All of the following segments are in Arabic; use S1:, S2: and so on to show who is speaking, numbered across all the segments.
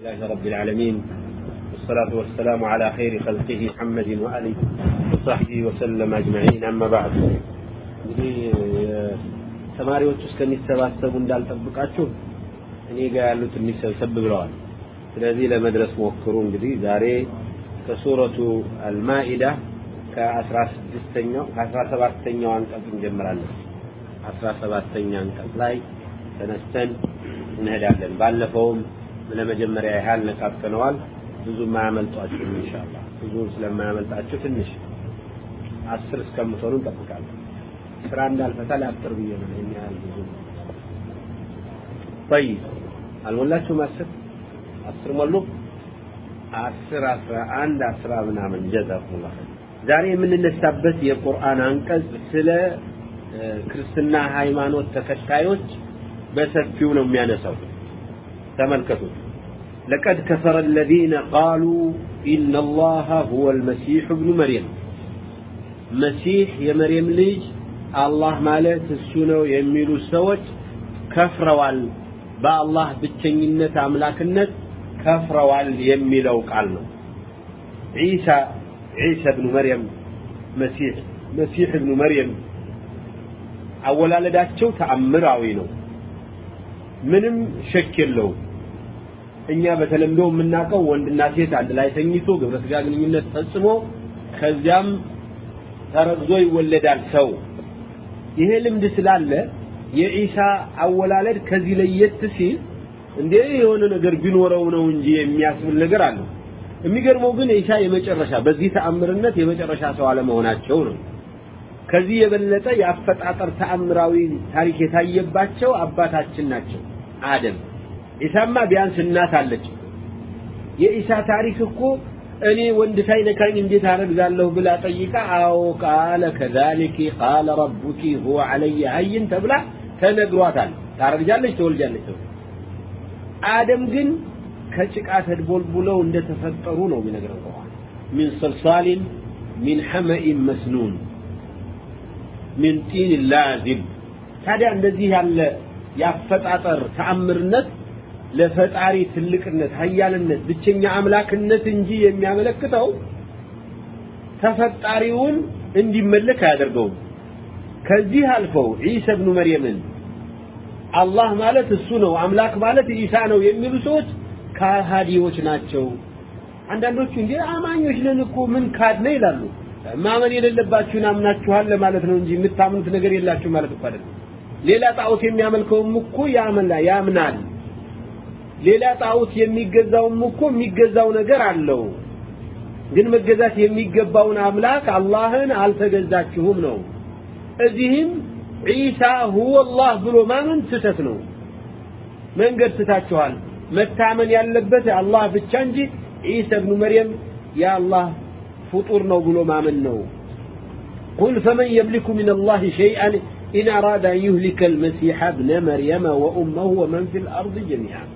S1: لله رب العالمين والصلاة والسلام على خير خلقه محمد وآله وصحبه وسلم أجمعين أما بعد እንግዲህ ተማሪዎች እስከሚሰባሰቡ እንዳልጠብቃችሁ እኔ ጋር ያሉት እንዲሰብሰብ ብለዋል ስለዚህ ለመድረስ ሞክሩ እንግዲህ ዛሬ ከሱረቱ አልማኢዳ ከአስራ ስድስተኛው ከአስራ ሰባተኛው አንቀጽ እንጀምራለን አስራ ሰባተኛ አንቀጽ ላይ ተነስተን እንሄዳለን ባለፈውም ለመጀመሪያ ያህል ነካክተነዋል ብዙ ማያመልጧችሁ ኢንሻአላህ ብዙ ስለማያመልጣችሁ ትንሽ አስር እስከምትሆኑ እንጠብቃለን ስራ እንዳልፈታ ላፍጥር ብዬ ነው ይሄን ያህል ብዙ طيب አልሞላችሁም አስር አስር ሞሉ አስር አስራ አንድ አስራ ምናምን ጀዛኩሙላህ ዛሬ የምንነሳበት የቁርአን አንቀጽ ስለ ክርስትና ሃይማኖት ተከታዮች በሰፊው ነው የሚያነሳው ተመልከቱት لقد كفر الذين قالوا إن الله هو المسيح ابن مريم مسيح يا مريم ليج الله مالت السنة يميلوا السوج كفروال با الله بالتنينة أملاكنة كفروال يميلوا قالنا عيسى عيسى ابن مريم مسيح مسيح ابن مريم أولا لداتشو تأمراوي ነው ምንም ሸክ የለውም እኛ በተለምዶ የምናውቀው ወንድና ሴት አንድ ላይ ተኝቶ ግብረ ስጋ ግንኙነት ፈጽሞ ከዚያም ተረግዞ ይወለዳል ሰው። ይሄ ልምድ ስላለ የኢሳ አወላለድ ከዚህ ለየት ሲል እንዴ የሆነ ነገር ቢኖረው ነው እንጂ የሚያስብል ነገር አለው። የሚገርመው ግን ኢሳ የመጨረሻ በዚህ ተአምርነት የመጨረሻ ሰው አለመሆናቸው ነው። ከዚህ የበለጠ የአፈጣጠር ተአምራዊ ታሪክ የታየባቸው አባታችን ናቸው። አደም ኢሳማ ቢያንስ እናት አለች። የኢሳ ታሪክ እኮ እኔ ወንድ ሳይነካኝ እንዴት አረግዛለሁ ብላ ጠይቃ አዎ ቃለ ከዛሊኪ ቃለ ረቡኪ ሁወ አለየ ሀይን ተብላ ተነግሯታል። ታረግጃለች ትወልጃለች ተብላ አደም ግን ከጭቃ ተድቦልቡለው እንደተፈጠሩ ነው የሚነግረን ቁርአን። ሚን ሰልሳሊን ሚን ሐመኢን መስኑን ሚን ጢን ላዚብ ታዲያ እንደዚህ ያለ የአፈጣጠር ተአምርነት ለፈጣሪ ትልቅነት ሀያልነት ብቸኛ አምላክነት እንጂ የሚያመለክተው ተፈጣሪውን እንዲመለክ አያደርገውም። ከዚህ አልፈው ዒሳ ብኑ መርየምን አላህ ማለት እሱ ነው አምላክ ማለት ኢሳ ነው የሚሉ ሰዎች ካሃዲዎች ናቸው። አንዳንዶቹ እንዴ አማኞች ነን እኮ ምን ካድነ ይላሉ። ማመን የሌለባችሁን አምናችኋል ለማለት ነው እንጂ የምታምኑት ነገር የላችሁ ማለት እኮ አይደለም። ሌላ ጣዖት የሚያመልከውም እኮ ያምና ያምናል ሌላ ጣውት የሚገዛውም እኮ የሚገዛው ነገር አለው። ግን መገዛት የሚገባውን አምላክ አላህን አልተገዛችሁም ነው። እዚህም ዒሳ ሁወላህ ብሎ ማመን ስህተት ነው? መንገድ ስታችኋል መታመን ያለበት አላህ ብቻ እንጂ ዒሳ ብኑ መርየም የአላህ ፍጡር ነው ብሎ ማመን ነው። ቁል ፈመን የምሊኩ ምን አላህ ሸይአን ኢን አራዳ አን ዩህሊከ አልመሲሐ ብነ መርየመ ወኡመሁ ወመን ፊ ልአርض ጀሚዓን።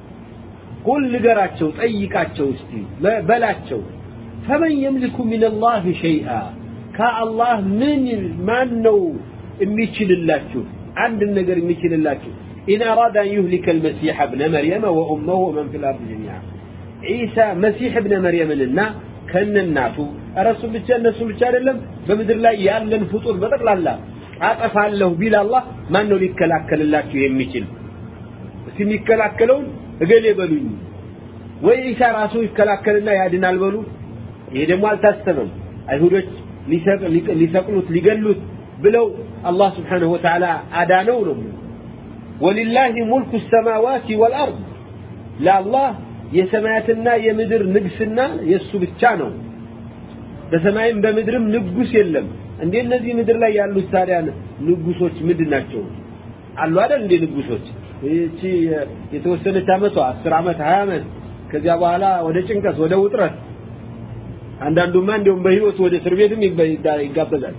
S1: قل لقراتشو طيقاتشو استي بلاتشو فمن يملك من الله شيئا كا الله من من نو ميشل عند النقر ميشل اللاتشو إن أراد أن يهلك المسيح ابن مريم وأمه ومن في الأرض جميعا. عيسى مسيح ابن مريم لنا كان النافو أرسل بيتشال نسل بيتشال لهم بمدر لا يألن فطور بدر لله أقف عن له بلا الله ما نو لك لك لك يميشل. سيميك لك لهم እገሌ በሉኝ። ወይ ኢሳ ራሱ ይከላከልና ያድናል በሉ። ይሄ ደግሞ አልታሰበም። አይሁዶች ሊሰቅሉት ሊገሉት ብለው አላህ ስብሓንሁ ወተዓላ አዳነው ነው። ወሊላህ ሙልኩ ሰማዋት ወልአርድ። ለአላህ የሰማያትና የምድር ንግስና የእሱ ብቻ ነው። በሰማይም በምድርም ንጉስ የለም። እንዴ እነዚህ ምድር ላይ ያሉት ታዲያ ንጉሶች ምንድን ናቸው? አሉ አይደል እንዴ ንጉሶች እቺ የተወሰነች አመቷ አስር አመት ሀያ አመት ከዚያ በኋላ ወደ ጭንቀት ወደ ውጥረት አንዳንዱማ እንዲሁም በህይወት ወደ እስር ቤትም ይጋበዛል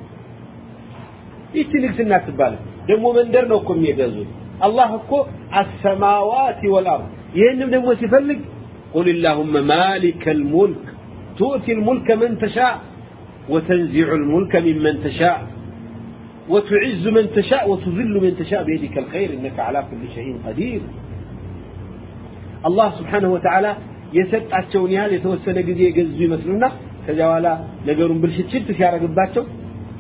S1: ይቺ ንግስና ትባል ደግሞ መንደር ነው እኮ የሚገዙት አላህ እኮ አሰማዋት ወልአርድ ይህንም ደግሞ ሲፈልግ قل اللهم مالك الملك تؤتي الملك من تشاء وتنزع الملك ممن تشاء وتعز من تشاء وتذل من تشاء بيدك الخير إنك على كل شيء قدير الله سبحانه وتعالى የሰጣቸውን ያህል የተወሰነ ጊዜ የገዙ ይመስሉና ከዚያ በኋላ ነገሩን ብልሽችት ሲያደርግባቸው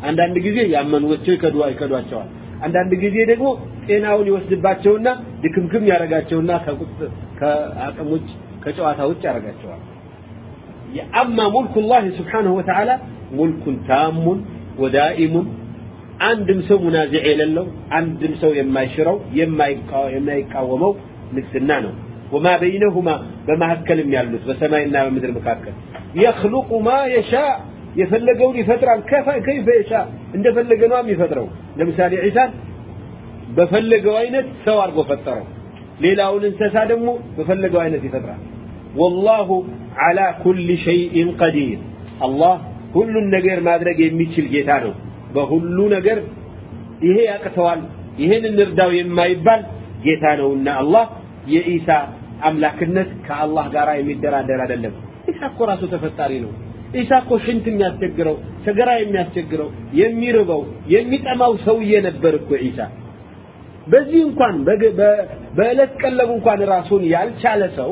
S1: አንዳንድ ጊዜ ያመኑቸው ይከዱ ይከዷቸዋል አንዳንድ ጊዜ ደግሞ ጤናውን ይወስድባቸውና ድክምክም ያደርጋቸውና ከአቅም ውጭ ከጨዋታ ውጭ ያደርጋቸዋል የአማ ሙልኩ ላህ ስብሓንሁ ወተዓላ ሙልኩን ታሙን ወዳኢሙን አንድም ሰው ሙናዚዕ የሌለው አንድም ሰው የማይሽረው የማይቃወመው ንግስና ነው ወማ በይነሁማ በመካከልም ያሉት በሰማይና በምድር መካከል የኽሉቁ ማ የሻ የፈለገውን ይፈጥራል ከይፈ የሻ እንደፈለገ ነው የሚፈጥረው ለምሳሌ ዒሳን በፈለገው አይነት ሰው አድርጎ ፈጠረው ሌላውን እንስሳ ደግሞ በፈለገው አይነት ይፈጥራል ወላሁ ዓላ ኩል ሸይኢን ቀዲር አላህ ሁሉን ነገር ማድረግ የሚችል ጌታ ነው በሁሉ ነገር ይሄ ያቅተዋል ይሄን እንርዳው የማይባል ጌታ ነውና አላህ የኢሳ አምላክነት ከአላህ ጋር የሚደራደር አይደለም። ኢሳ እኮ ራሱ ተፈጣሪ ነው። ኢሳ እኮ ሽንት የሚያስቸግረው ሰገራ የሚያስቸግረው የሚርበው የሚጠማው ሰውዬ ነበር እኮ ኢሳ። በዚህ እንኳን በዕለት ቀለቡ እንኳን ራሱን ያልቻለ ሰው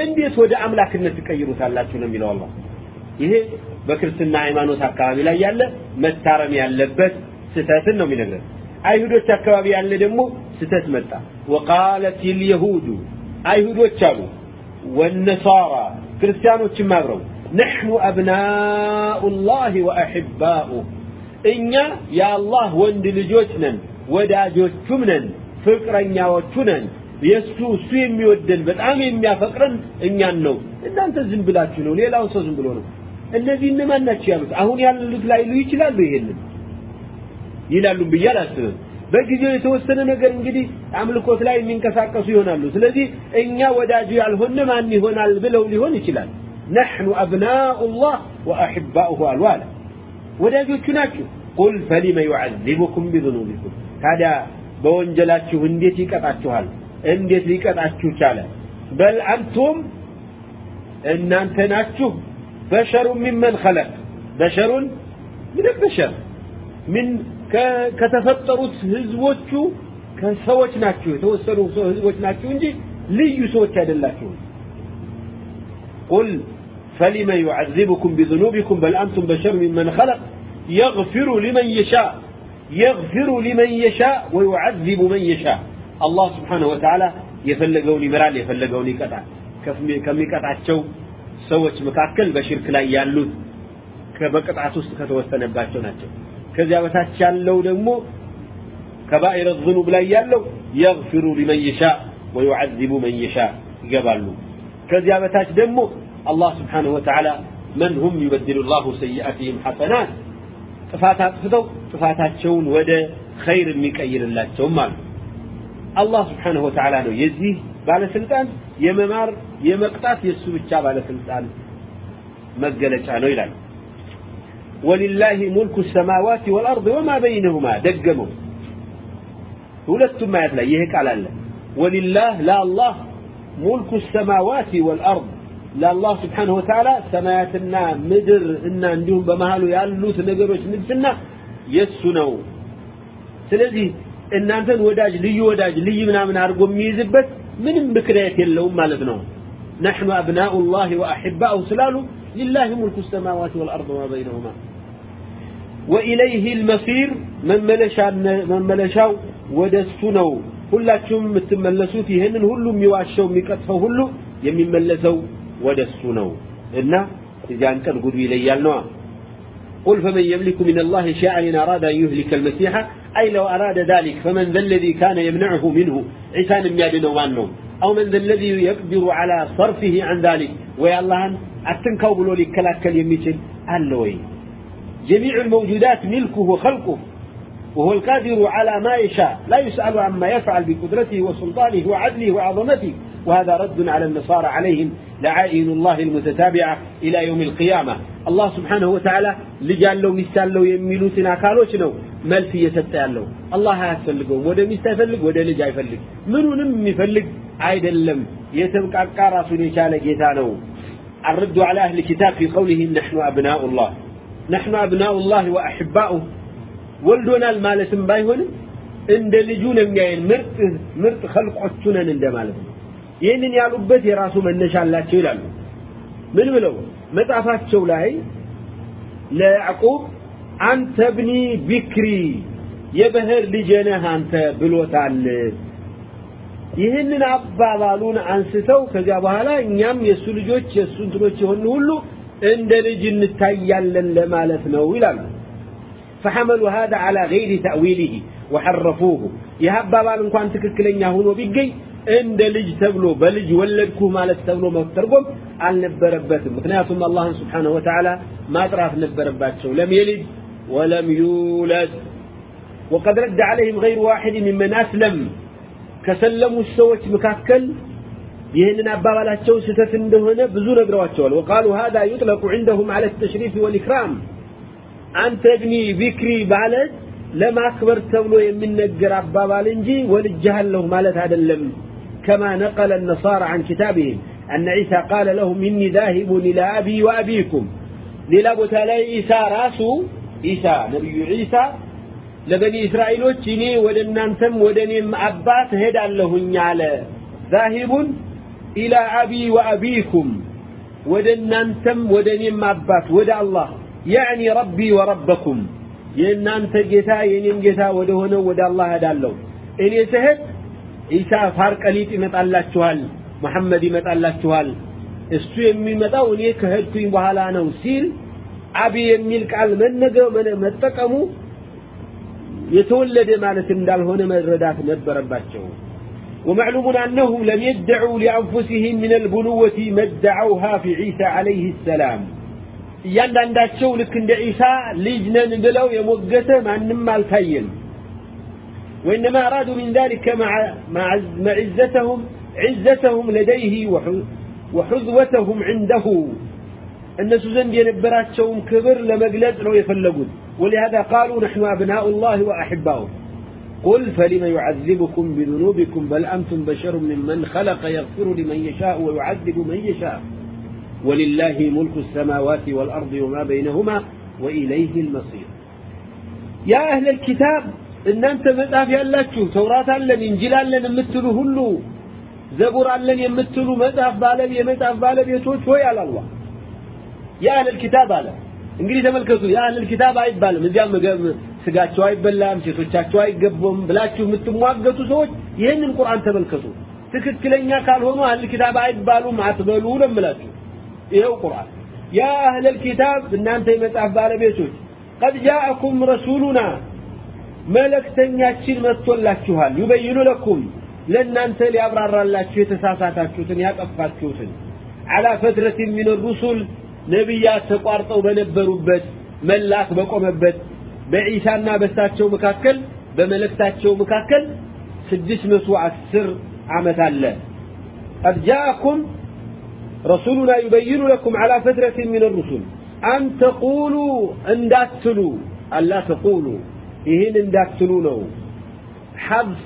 S1: እንዴት ወደ አምላክነት ትቀይሩታላችሁ ነው የሚለው አላህ። ይሄ በክርስትና ሃይማኖት አካባቢ ላይ ያለ መታረም ያለበት ስተትን ነው የሚነግረን። አይሁዶች አካባቢ ያለ ደግሞ ስተት መጣ። ወቃለት ልየሁዱ አይሁዶች አሉ። ወነሳራ ክርስቲያኖችም አብረው ነሕኑ አብናኡ ላህ ወአሕባኡህ እኛ የአላህ ወንድ ልጆች ነን ወዳጆቹም ነን ፍቅረኛዎቹ ነን። የእሱ እሱ የሚወደን በጣም የሚያፈቅረን እኛን ነው። እናንተ ዝም ብላችሁ ነው። ሌላው ሰው ዝም ብሎ ነው እነዚህ እነማን ናቸው ያሉት? አሁን ያሉት ላይሉ ይችላሉ ይሄንን ይላሉ ብዬ አላስብም። በጊዜው የተወሰነ ነገር እንግዲህ አምልኮት ላይ የሚንቀሳቀሱ ይሆናሉ። ስለዚህ እኛ ወዳጁ ያልሆነ ማን ይሆናል ብለው ሊሆን ይችላል። አብናኡ ላህ ወአሕባኡሁ አሉ አለ። ወዳጆቹ ናችሁ። ቁል ፈሊመ ዩዓዚቡኩም ቢዙኑቢኩም። ታዲያ በወንጀላችሁ እንዴት ይቀጣችኋል? እንዴት ሊቀጣችሁ ቻለ? በል አንቱም እናንተ ናችሁ በሸሩ ሚመን ኸለቅ በሸሩን ምን በሸር ምን ከተፈጠሩት ህዝቦቹ ከሰዎች ናችሁ የተወሰኑ ህዝቦች ናችሁ እንጂ ልዩ ሰዎች አይደላችሁም ቁል فلم يعذبكم بذنوبكم بل أنتم بشر ممن خلق يغفر لمن يشاء يغفر لمن يشاء ويعذب من يشاء الله سبحانه وتعالى የፈለገውን ይመራል የፈለገውን ይቀጣል ከሚቀጣቸው ሰዎች መካከል በሽርክ ላይ ያሉት በቅጣት ውስጥ ከተወሰነባቸው ናቸው ከዚያ በታች ያለው ደግሞ ከባኢረ ዝኑብ ላይ ያለው የግፊሩ ሊመን ይሻ ወዩዓዚቡ መን ይሻ ይገባሉ ከዚያ በታች ደግሞ አላህ ስብሓንሁ ወተዓላ መን ሁም ዩበድሉ ላሁ ሰይአትህም ሐሰናት ጥፋት አጥፍተው ጥፋታቸውን ወደ ኸይር የሚቀይርላቸውም አሉ አላህ ስብሓንሁ ወተዓላ ነው የዚህ ባለስልጣን የመማር የመቅጣት የእሱ ብቻ ባለስልጣን መገለጫ ነው ይላል። ወሊላሂ ሙልኩ ሰማዋት ወልአርድ ወማ በይነሁማ ደገመው። ሁለቱም አያት ላይ ይህ ቃል አለ። ወሊላህ ለአላህ ሙልኩ ሰማዋት ወልአርድ ለአላህ ስብሓንሁ ወተዓላ ሰማያትና ምድር እና እንዲሁም በመሃሉ ያሉት ነገሮች ንግስና የእሱ ነው። ስለዚህ እናንተን ወዳጅ ልዩ ወዳጅ ልዩ ምናምን አድርጎ የሚይዝበት ምንም ምክንያት የለውም ማለት ነው نحن أبناء الله وأحباؤه سلالو لله ملك السماوات والأرض وما بينهما وإليه المصير من ملشا من ملشاو ودسونو ሁላችሁም የምትመለሱት ይህንን ሁሉ የሚዋሸው የሚቀጥፈው ሁሉ የሚመለሰው ወደ እሱ ነው እና እዚያን ቀን ጉዱ ይለያል ነዋ قل فمن يملك من الله شيئا إن أراد أن يهلك المسيح أي لو أراد ذلك فمن ذا الذي كان يمنعه منه عيسى يادنا وانه أو من ذا الذي يقدر على صرفه عن ذلك. ويا الله أتنكو بلو لكلاكل يميتل. ألوي جميع الموجودات ملكه وخلقه. وهو القادر على ما يشاء. لا يسأل عما يفعل بقدرته وسلطانه وعدله وعظمته. وهذا رد على النصارى عليهم لعائن الله المتتابعة إلى يوم القيامة الله سبحانه وتعالى لجال لو مستال لو يميلوتنا كالوش نو ملف يستا له الله يفلقهم وده مستا يفلق وده لجا يفلق منو نم يفلق عيد اللم يتبقى قارا سنشالة جيتانو الرد على أهل الكتاب في قولهم نحن أبناء الله نحن أبناء الله وأحباؤه ወልዶናል ማለትም ባይሆንም እንደ ልጁ ነው የሚያየን ምርጥ ምርጥ ኸልቆቹ ነን እንደ ማለት ነው ይህንን ያሉበት የራሱ መነሻ አላቸው ይላሉ ምን ብለው መጽሐፋቸው ላይ ለያዕቁብ አንተ ብኒ ቢክሪ የበህር ልጄ ነህ አንተ ብሎታል ይህንን አባባሉን አንስተው ከዚያ በኋላ እኛም የእሱ ልጆች የእሱ እንትኖች የሆኑ ሁሉ እንደ ልጅ እንታያለን ለማለት ነው ይላሉ فحملوا هذا على غير تأويله وحرفوه يهبابال እንኳን ትክክለኛ ሆኖ ቢገኝ እንደ ልጅ ተብሎ በልጅ ወለድኩ ማለት ተብሎ መተርጎም አልነበረበትም ምክንያቱም አላህን ስብሓንሁ ወተዓላ ማጥራት ነበረባቸው ለም የልድ ወለም ዩለድ وقد رد عليهم غير واحد ممن أسلم كسلموا السوت مكاكل ይህንን አባባላቸው ስተት እንደሆነ ብዙ ነግረዋቸዋል وقالوا هذا يطلق عندهم على التشريف والإكرام አንተ እድኒ ቢክሪ ማለት ለማክበር ተብሎ የሚነገር አባባል እንጂ ወልጅሃለሁ ማለት አይደለም كما نقل النصارى عن كتابهم أن عيسى قال لهم إني ذاهب إلى أبي وأبيكم ሌላ ቦታ ላይ ኢሳ ራሱ ኢሳ ነቢዩ ዒሳ ለበኒ እስራኤሎች እኔ ወደ እናንተም ወደ እኔም አባት እሄዳለሁኝ አለ ዛሂቡን ኢላ አቢ ወአቢኩም ወደ እናንተም ወደ እኔም አባት ወደ አላህ ያዕኒ ረቢ ወረበኩም የእናንተ ጌታ የእኔም ጌታ ወደ ሆነው ወደ አላህ እሄዳለሁ እኔ ስሄድ ኢሳ ፋርቀሊጥ ይመጣላችኋል መሐመድ ይመጣላችኋል እሱ የሚመጣው እኔ ከሄድኩኝ በኋላ ነው ሲል አቢ የሚል ቃል መነገር መጠቀሙ የተወለደ ማለት እንዳልሆነ መረዳት ነበረባቸው ومعلوم أنهم لم يدعوا لأنفسهم من البنوة ما ادعوها في عيسى عليه السلام እያንዳንዳቸው ልክ እንደ ዒሳ ልጅ ነን ብለው የሞገተ ማንም አልታየም وإنما أرادوا من ذلك مع معزتهم عزتهم لديه وحذوتهم عنده. الناس زند ينبراتهم كبر لمقلد لو يفلقون. ولهذا قالوا نحن أبناء الله وأحباؤه. قل فلم يعذبكم بذنوبكم بل أنتم بشر ممن خلق يغفر لمن يشاء ويعذب من يشاء. ولله ملك السماوات والأرض وما بينهما وإليه المصير. يا أهل الكتاب إن أنت متعف يالله توراة لن إنجيل لن يمثلوا هلو زبور لن يمثلوا متعف بالب يمتعف بالب يتوت وي على الله يا أهل الكتاب على እንግዲህ ተመልከቱ የአህለል ኪታብ አይባልም እዚያም ስጋቸው አይበላም ሴቶቻቸው አይገቡም ብላችሁ የምትሟገቱ ሰዎች ይህንን ቁርአን ተመልከቱ ትክክለኛ ካልሆኑ አህል ኪታብ አይባሉም አትበሉ ነው የምላችሁ ይኸው ቁርአን ያ አህለል ኪታብ እናንተ የመጽሐፍ ባለቤቶች ቀድ ጃአኩም ረሱሉና መልእክተኛችን መጥቶላችኋል። ዩበይኑ ለኩም ለእናንተ ሊያብራራላችሁ የተሳሳታችሁትን ያጠፋችሁትን። አላ ፈትረት ሚን ሩሱል ነቢያት ተቋርጠው በነበሩበት መላክ በቆመበት በኢሳና በሳቸው መካከል በመለክታቸው መካከል ስድስት መቶ አስር ዓመት አለ። ቀድ ጃአኩም ረሱሉና ዩበይኑ ለኩም አላ ፈትረት ሚን ሩሱል። አን ተቁሉ እንዳትሉ አላ ተቁሉ። إهن انداتلوا له حذف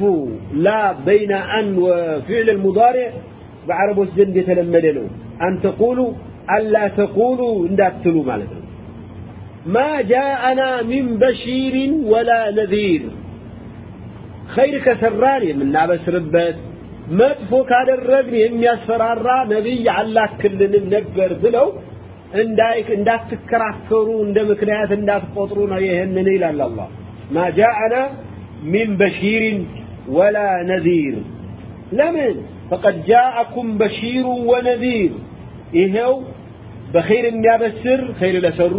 S1: لا بين أن وفعل المضارع بعرب وسجن يتلمد له أن تقولوا ألا تقولوا انداتلوا مالك ما جاءنا من بشير ولا نذير خير كسران من نابس ربت መጥፎ ካደረግን የሚያስፈራራ ነቢይ አላክልንም ነበር ብለው እንዳትከራከሩ እንደ ምክንያት እንዳትቆጥሩ ነው ይህንን ይላል አላህ ማ ጃአና ሚን በሺርን ወላ ነዚር ለምን ፈቀድ ጃአኩም በሺሩ ወነዚር ይሄው በኸይር የሚያበስር ኸይር ለሰሩ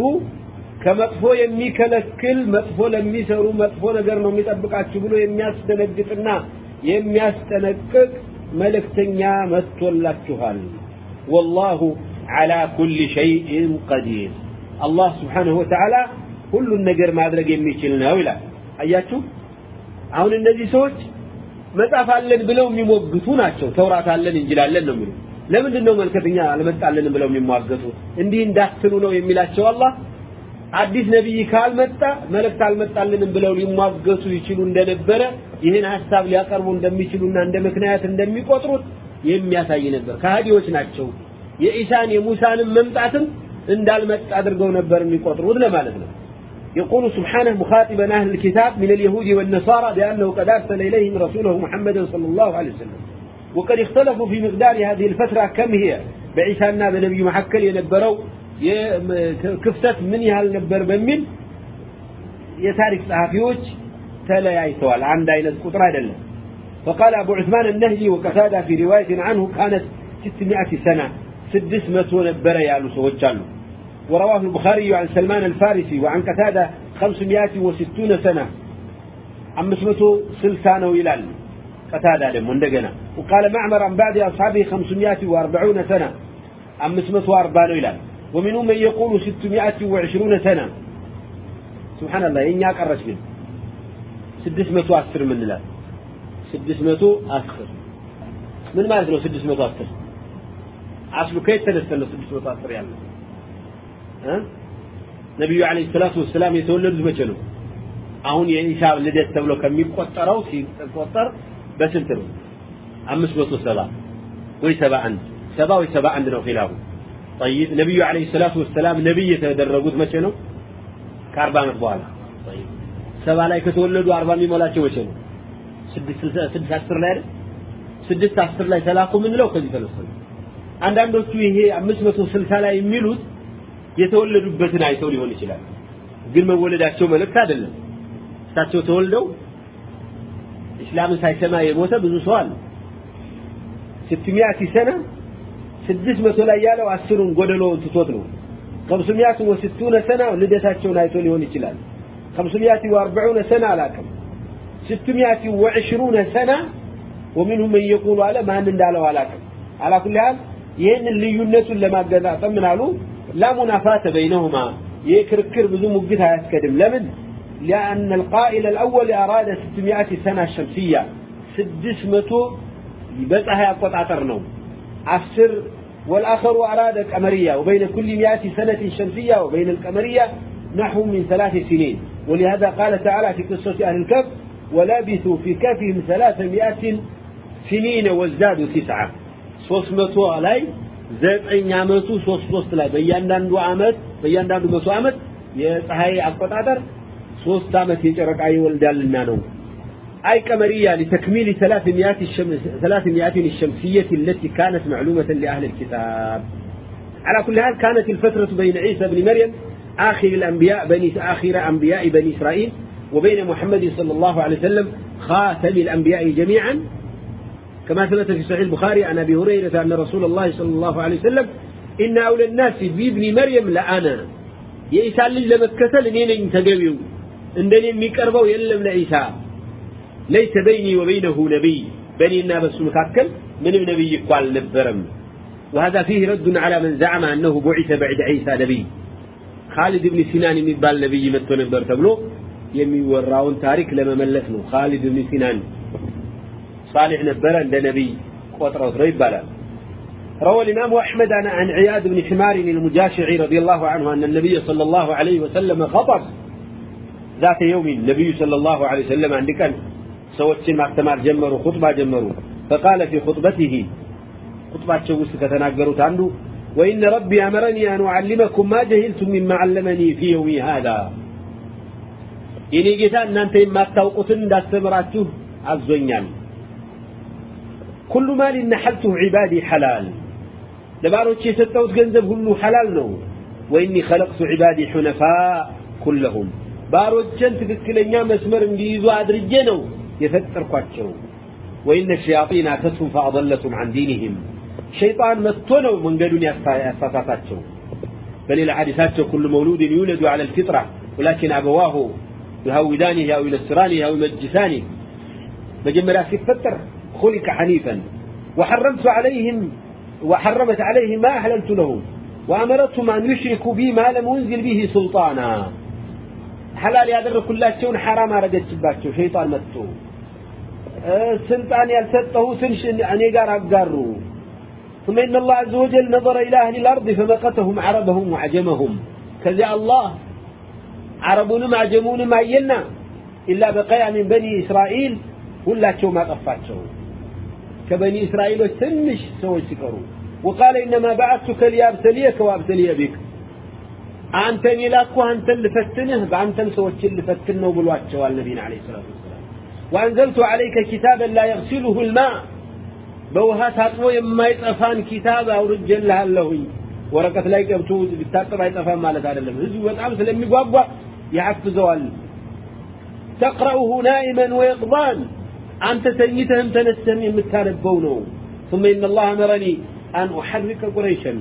S1: ከመጥፎ የሚከለክል መጥፎ ለሚሰሩ መጥፎ ነገር ነው የሚጠብቃችሁ ብሎ የሚያስደነግጥና የሚያስጠነቅቅ መልእክተኛ መጥቶላችኋል ወላሁ على كل شيء قدير الله سبحانه وتعالى ሁሉን ነገር ማድረግ የሚችል ነው ይላል። አያችሁ? አሁን እነዚህ ሰዎች መጽሐፍ አለን ብለው የሚሞግቱ ናቸው። ተውራት አለን እንጅላለን ነው የሚሉ ለምንድን ነው መልከተኛ አልመጣልንም ብለው የሚሟገቱ? እንዲህ እንዳትሉ ነው የሚላቸው አላህ። አዲስ ነቢይ ካልመጣ መልእክት አልመጣልንም ብለው ሊሟገቱ ይችሉ እንደነበረ ይህን ሀሳብ ሊያቀርቡ እንደሚችሉና እንደ ምክንያት እንደሚቆጥሩት የሚያሳይ ነበር። ከሃዲዎች ናቸው የኢሳን የሙሳንም መምጣትም እንዳልመጣ አድርገው ነበር የሚቆጥሩት ለማለት ነው يقول سبحانه مخاطبا أهل الكتاب من اليهود والنصارى بأنه قد أرسل إليهم رسوله محمدا صلى الله عليه وسلم. وقد اختلفوا في مقدار هذه الفترة كم هي. بعيسانا نبي محكل ينبروا ክፍተት من من ነበር በሚል የታሪክ ጸሐፊዎች ተለያይተዋል አንድ አይነት ቁጥር አይደለም فقال أبو عثمان النهجي وكفادة في رواية عنه كانت 600 سنة 600 نبرة يالو سوچ الجنة ورواه البخاري عن سلمان الفارسي وعن قتادة 560 سنة. أمس متو سلسانة ويلال قتادة وندقنا. وقال معمر عن بعض أصحابه 540 سنة. أمس متو أربانو يلال ومنهم من يقول 620 سنة. سبحان الله إن من سدس متو أكثر من الله سدس متو أكثر من ما يدرو أكثر أصله كيف تنستنى سدس متو أكثر يعني ها ነቢዩ አለይሂ ሰላቱ ወሰላም የተወለዱት መቼ ነው? አሁን የኢሳ ልደት ተብሎ ከሚቆጠረው ሲቆጠር በስንት ነው? አምስት መቶ ሰባ ወይ ሰባ አንድ ሰባ ወይ ሰባ አንድ ነው ኺላፉ። ጠይብ ነቢዩ አለይሂ ሰላቱ ወሰላም ነቢይ የተደረጉት መቼ ነው? ከአርባ ዓመት በኋላ ሰባ ላይ ከተወለዱ አርባ የሚሞላቸው መቼ ነው? ስድስት አስር ላይ አይደል? ስድስት አስር ላይ ተላኩ የምንለው ከዚህ ተነስቶ አንዳንዶቹ ይሄ አምስት መቶ ስልሳ ላይ የሚሉት የተወለዱበትን አይተው ሊሆን ይችላል። ግን መወለዳቸው መልእክት አይደለም። እሳቸው ተወልደው እስላምን ሳይሰማ የሞተ ብዙ ሰው አለ። ስትሚያት ሰነ ስድስት መቶ ላይ ያለው አስሩን ጎደሎውን ትቶት ነው። ከምስሚያት ወስቱነ ሰና ልደታቸውን አይቶ ሊሆን ይችላል። ከምስሚያት ወአርበዑነ ሰና አላቅም። ስትሚያት ወዕሽሩነ ሰና ومنهم من يقول على ما እንዳለው አላቅም። على كل حال ይህንን ልዩነቱን ለማገጣጠም ምን አሉ لا منافاة بينهما. يكركر بدون مجدها يسكدم لمن؟ لأن القائل الأول أراد 600 سنة شمسية. سدسمته يبطها يقطع عطرنه عسر والآخر أراد قمرية وبين كل 100 سنة شمسية وبين القمرية نحو من ثلاث سنين. ولهذا قال تعالى في قصة أهل الكف ولبثوا في كفهم 300 سنين وازدادوا تسعة. 300 علي ዘጠኝ አመቱ ሶስት ሶስት ላይ በእያንዳንዱ አመት በእያንዳንዱ መቶ አመት የፀሐይ አቆጣጠር ሶስት አመት የጨረቃ ይወልዳልና ነው أي قمرية لتكميل ثلاثمائة الشمس ثلاثمائة الشمسية التي كانت معلومة لأهل الكتاب على كل حال كانت الفترة بين عيسى بن مريم آخر الأنبياء بني آخر أنبياء بني إسرائيل وبين محمد صلى الله عليه وسلم خاتم الأنبياء جميعا كما ثبت في صحيح البخاري عن أبي هريرة أن رسول الله صلى الله عليه وسلم إن أولى الناس بابن مريم لأنا የኢሳ ልጅ ለመከተል እኔ ነኝ ተገቢው እንደኔ የሚቀርበው የለም ለኢሳ ለይሰ በይኒ ወበይነሁ ነቢይ በእኔና በሱ መካከል ምንም ነቢይ እኮ አልነበረም وهذا فيه رد على من زعم أنه بعث بعد عيسى نبي خالد بن سنان የሚባል ነብይ መጥቶ ነበር ተብሎ የሚወራውን ታሪክ ለመመለስ ነው خالد بن سنان صالح نبرا لنبي قطر ضريب بلا روى الإمام أحمد عن عياد بن حمار المجاشعي رضي الله عنه أن النبي صلى الله عليه وسلم خطب. ذات يوم النبي صلى الله عليه وسلم عندك كان سوى السمع اختمار جمروا خطبة جمروا فقال في خطبته خطبة شوس كتناقروا تاندو وإن ربي أمرني أن أعلمكم ما جهلتم مما علمني في يومي هذا. إني قلت أن أنت ما تتوقف أن تمراتوه عزوين يعني كل مال نحلته عبادي حلال. لباروتش يسطوت ገንዘብ ሁሉ حلال نو. وإني خلقت عبادي حنفاء كلهم. ባሮችን ትክክለኛ መስመር እንዲይዙ አድርጌ ነው የፈጠርኳቸው وإن الشياطين أتتهم فأضلتهم عن دينهم. شيطان መጥቶ ነው መንገዱን بل إلى ሐዲሳቸው كل مولود يولد على الفطرة. ولكن أبواه يهودانه أو ينصرانه أو يمجسانه. መጀመሪያ ሲፈጠር خلق حنيفا. وحرمت عليهم وحرمت عليه ما أحللت لهم. وأمرتهم أن يشركوا بي ما لم أنزل به سلطانا. حلال يدرك كلاتهم حرام ردت باكتو شيطان متو. أه، سلطان يلسطه سنش أن يقار أقاره ثم إن الله عز وجل نظر إلى أهل الأرض فمقتهم عربهم وعجمهم. كذا الله. عربون ما عجمون ما ينا إلا بقيا من بني إسرائيل. ولا ما قفاتهم ከበኒ እስራኤሎች ትንሽ ሰዎች ሲቀሩ وقال إنما بعثتك لأبتليك وأبتلي بك አንተን የላኩ አንተን ልፈትንህ በአንተም ሰዎችን ልፈትን ነው ብሏቸዋል ነቢይን አለ ሰላቱ ወሰላም وأنزلت عليك كتابا لا يغسله الماء በውሃ ታጥቦ የማይጠፋን ኪታብ አውርጄልሃለሁኝ ወረቀት ላይ ገብቶ ቢታጠብ አይጠፋም ማለት አይደለም ህዝቡ በጣም ስለሚጓጓ ያሐፍዘዋል ተቅረኡሁ ናኢመን ወየቅባን አንተ ተኝተህም ተነስተህም የምታነበው ነው ثم إن الله أمرني أن أحرك قريشا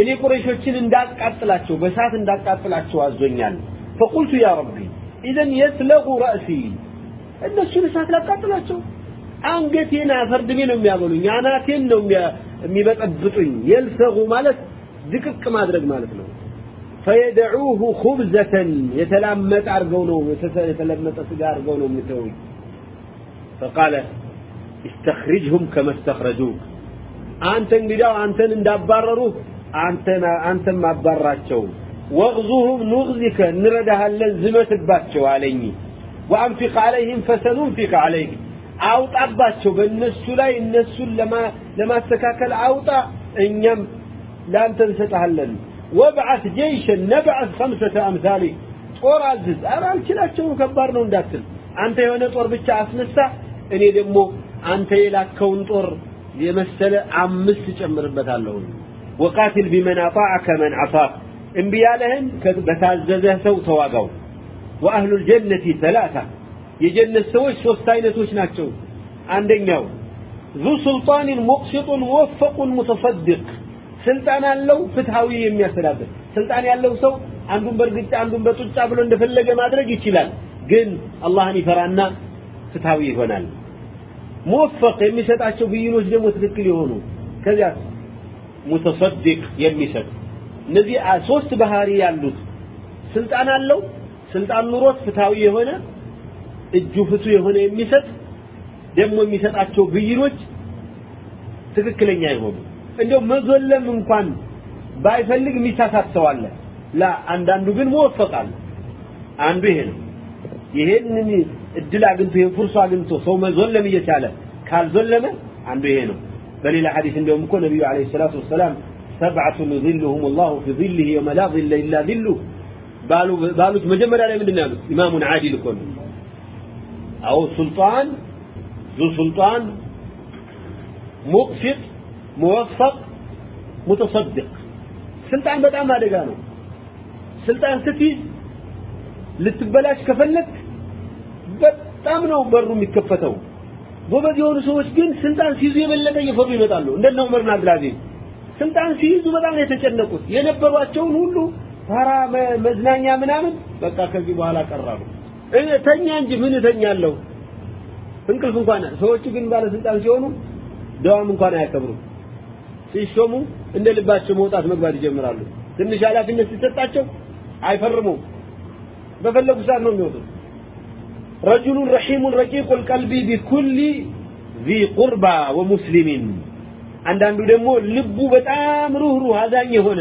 S1: እኔ ቁረይሾችን እንዳቃጥላቸው በሳት እንዳቃጥላቸው አዞኛል فقلت يا ربي إذا يسلغ رأسي እነሱን እሳት ላቃጥላቸው አንገቴን አፈርድሜ ነው የሚያበሉኝ አናቴን ነው የሚበጠብጡኝ የልሰጉ ማለት ድቅቅ ማድረግ ማለት ነው ፈየደዑሁ ኹብዘተን የተላመጠ አድርገው ነው የተለመጠ ስጋ አድርገው ነው የሚተውኝ ፈቃለ استخرجهم كما استخرجوك አንተ እንግዲያው አንተን እንዳባረሩ አንተን አንተም አባራቸው ወግዙሁም ኑግዚከ እንረዳሃለን ዝመትባቸው አለኝ ወአንፊቅ አለይህም ፈሰኑንፊቅ አለይክ አውጣባቸው በእነሱ ላይ እነሱን ለማስተካከል አውጣ እኛም ለአንተ እንሰጥሃለን ወብዓት ጀይሸን ነብዓት ከምሰተ አምሳሌ ጦር አዝዝ ኧረ አልችላቸውም ከባድ ነው እንዳትል አንተ የሆነ ጦር ብቻ አስነሳ እኔ ደግሞ አንተ የላከውን ጦር የመሰለ አምስት ጨምርበታለሁ ወቃትል ቢመን አጣዐከ መን ዐሳክ እምቢ በታዘዘህ ሰው ተዋጋው። ወአህሉ ልጀነቲ ሰላሳ። የጀነት ሰዎች ሶስት አይነቶች ናቸው። አንደኛው ዙ ሱልጣንን ሙቅሲጡን ሙወፈቁን ሙተሰድቅ ስልጣን አለው ፍትሃዊ የሚያስተዳድር። ስልጣን ያለው ሰው አንዱን በእርግጫ አንዱን በጡጫ ብሎ እንደፈለገ ማድረግ ይችላል። ግን አላህን ይፈራና ፍትሃዊ ይሆናል ሙወፈቅ የሚሰጣቸው ብይኖች ደግሞ ትክክል የሆኑ ከዚያ ሙተሰድቅ የሚሰጥ እነዚህ ሶስት ባህሪ ያሉት ስልጣን አለው። ስልጣን ኑሮት ፍትሃዊ የሆነ እጁ ፍቱ የሆነ የሚሰጥ ደግሞ የሚሰጣቸው ብይኖች ትክክለኛ የሆኑ እንደው መዞለም እንኳን ባይፈልግ የሚሳሳት ላ አንዳንዱ ግን መወፈቃል አንዱ ይሄ ነው። ይሄንን እድል አግኝቶ ይሄን ፍርሱ አግኝቶ ሰው መዞለም እየቻለ ካልዞለመ አንዱ ይሄ ነው በሌላ ሐዲስ እንደውም እኮ ነቢዩ አለይሂ ሰላቱ ወሰላም ሰብዓቱን ዩዚልሁም ላሁ ፊ ዚልህ የውመ ላ ዚለ ኢላ ዚሉ ባሉት መጀመሪያ ላይ ምንድን ነው ያሉት ኢማሙን ዓዲል እኮ ነው أو سلطان ذو سلطان مقسط موفق متصدق سلطان በጣም አደጋ ነው ስልጣን ስትይዝ ልትበላሽ ከፈለክ በጣም ነው በሩ የሚከፈተው። ጎበዝ የሆኑ ሰዎች ግን ስልጣን ሲይዙ የበለጠ እየፈሩ ይመጣሉ። እንደነ ዑመር ብን አብዱልአዚዝ ስልጣን ሲይዙ በጣም ነው የተጨነቁት። የነበሯቸውን ሁሉ ተራ መዝናኛ ምናምን በቃ ከዚህ በኋላ ቀራሉ ተኛ እንጂ ምን እተኛለሁ? እንቅልፍ እንኳን ሰዎቹ ግን ባለስልጣን ሲሆኑ ደዋም እንኳን አያከብሩም። ሲሾሙ እንደ ልባቸው መውጣት መግባት ይጀምራሉ። ትንሽ ኃላፊነት ሲሰጣቸው አይፈርሙም። በፈለጉ ሰዓት ነው የሚወጡት رجل رحيم رقيق القلب بكل ذي قربى ومسلم አንዳንዱ ደግሞ ልቡ በጣም ሩህሩህ አዛኝ የሆነ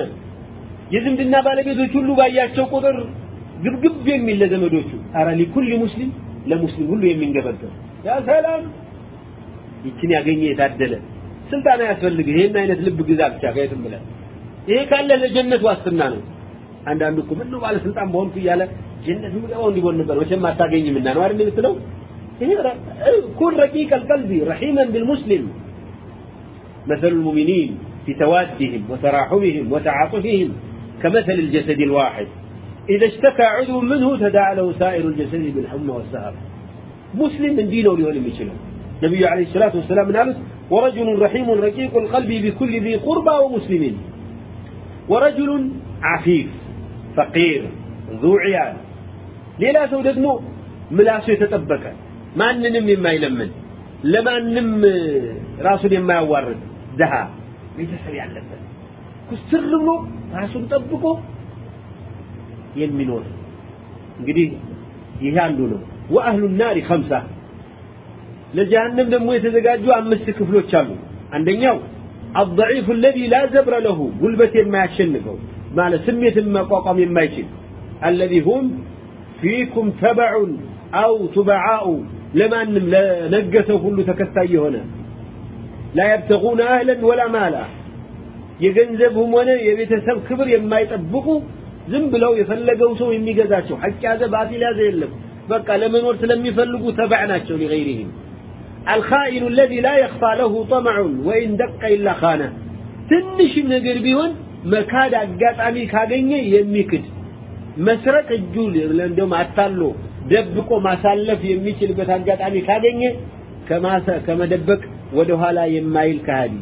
S1: የዝምድና ባለቤቶች ሁሉ ባያቸው ቁጥር ግብግብ የሚል ለዘመዶቹ አረ ሊኩል ሙስሊም ለሙስሊም ሁሉ የሚንገበገብ ያ ሰላም ይችን ያገኘ የታደለ ስልጣን አያስፈልግህ ይሄን አይነት ልብ ግዛ ብቻ ከየትም ብለህ ይሄ ካለ ለጀነት ዋስትና ነው አንዳንዱ እኮ ምን ነው ባለስልጣን በሆንኩ እያለ ጀነት ምገባው እንዲሆን ነበር መቼም አታገኝምና ነው አይደል የምትለው ይሄ ኩን ረቂቅ القلب رحيما بالمسلم مثل المؤمنين في توادهم وتراحمهم وتعاطفهم كمثل الجسد الواحد إذا اشتكى عضو منه تداعى له سائر الجسد بالحمى والسهر مسلم من دينه ليون يمشله النبي عليه الصلاة والسلام قال ورجل رحيم رقيق القلب بكل ذي قربى ومسلمين ورجل عفيف فقير ذو عيال ሌላ ሰው ደግሞ ምላሱ የተጠበቀ ማንንም የማይለምን ለማንም ራሱን የማያዋርድ ድሃ ቤተሰብ ያለበት ኩስር ብሎ ራሱን ጠብቆ የሚኖር እንግዲህ ይሄ አንዱ ነው ወአህሉ ናሪ ኸምሳ ለጀሃነም ደግሞ የተዘጋጁ አምስት ክፍሎች አሉ አንደኛው الضعيف الذي لا زبر له ጉልበት የማያሸንፈው ማለት ስሜትን መቋቋም የማይችል الذي هم فيكم تبع أو تبعاء لمن لنجسه كل تكتاي هنا لا يبتغون أهلا ولا مالا የገንዘብም ሆነ የቤተሰብ ክብር የማይጠብቁ ዝም ብለው የፈለገው ሰው የሚገዛቸው ሐቅ ያዘ ባጢል ያዘ የለም በቃ ለመኖር ስለሚፈልጉ ተባዕ ናቸው ሊገይሪህም الخائن الذي لا يخفى له طمع وإن دق إلا خانه ትንሽም ነገር ቢሆን መካድ አጋጣሚ ካገኘ የሚክድ መስረቅ እጁ እንደውም አታሎ ደብቆ ማሳለፍ የሚችልበት አጋጣሚ ካገኘ ከመደበቅ ወደ ኋላ የማይል ካህዲ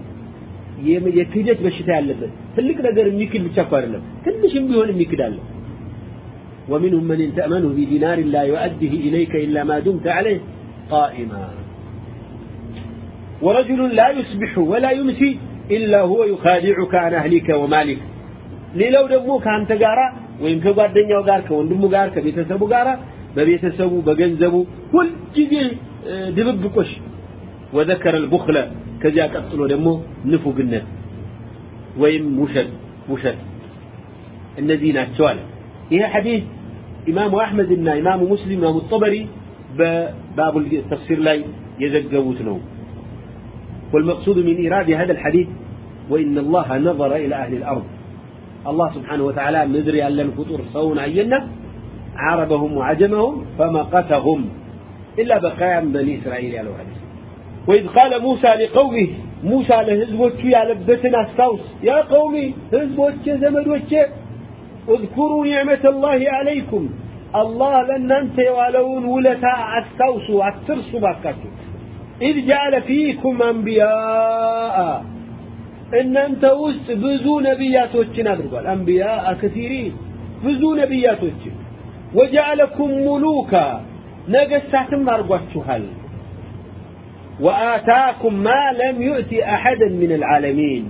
S1: የክህደት በሽታ ያለበት ትልቅ ነገር የሚክድ ብቻ እኮ አይደለም ትንሽም ቢሆን የሚክድ አለ ومنهم من تأمنه بدينار لا يؤديه إليك إلا ما دمت عليه قائما ورجل لا يصبح ولا يمسي إلا هو يخادعك عن أهلك ومالك ሌላው ደግሞ ከአንተ ጋራ ወይም ከጓደኛው ጋር ከወንድሙ ጋር ከቤተሰቡ ጋራ በቤተሰቡ በገንዘቡ ሁልጊዜ ድብብቆሽ ወዘከረ البخل ከዚያ ቀጥሎ ደግሞ ንፉግነት ወይም ውሸት ውሸት እነዚህ ናቸው አለ ይሄ ሐዲስ ኢማሙ አሕመድ እና ኢማሙ ሙስሊም ኢማሙ ጠበሪ በባቡ ተፍሲር ላይ የዘገቡት ነው والمقصود من إيراد هذا الحديث وإن الله نظر إلى أهل الأرض الله سبحانه وتعالى مدري أن لن فطور صون عينا عربهم وعجمهم فمقتهم. إلا بقايا من بني إسرائيل على وحديث وإذ قال موسى لقومه موسى لهزبوتش يا لبتنا السوس يا قومي هزبوتش زمدوتش اذكروا نعمة الله عليكم. الله لن أنت ولون ولتا السوس والترس باكتو إذ جعل فيكم أنبياء. እናንተ ውስጥ ብዙ ነቢያቶችን አድርጓል አንቢያ ከሲሪን ብዙ ነቢያቶችን ወጀዐለኩም ሙሉካ ነገስታትም አድርጓችኋል وآتاكم ما لم يؤت أحدا من العالمين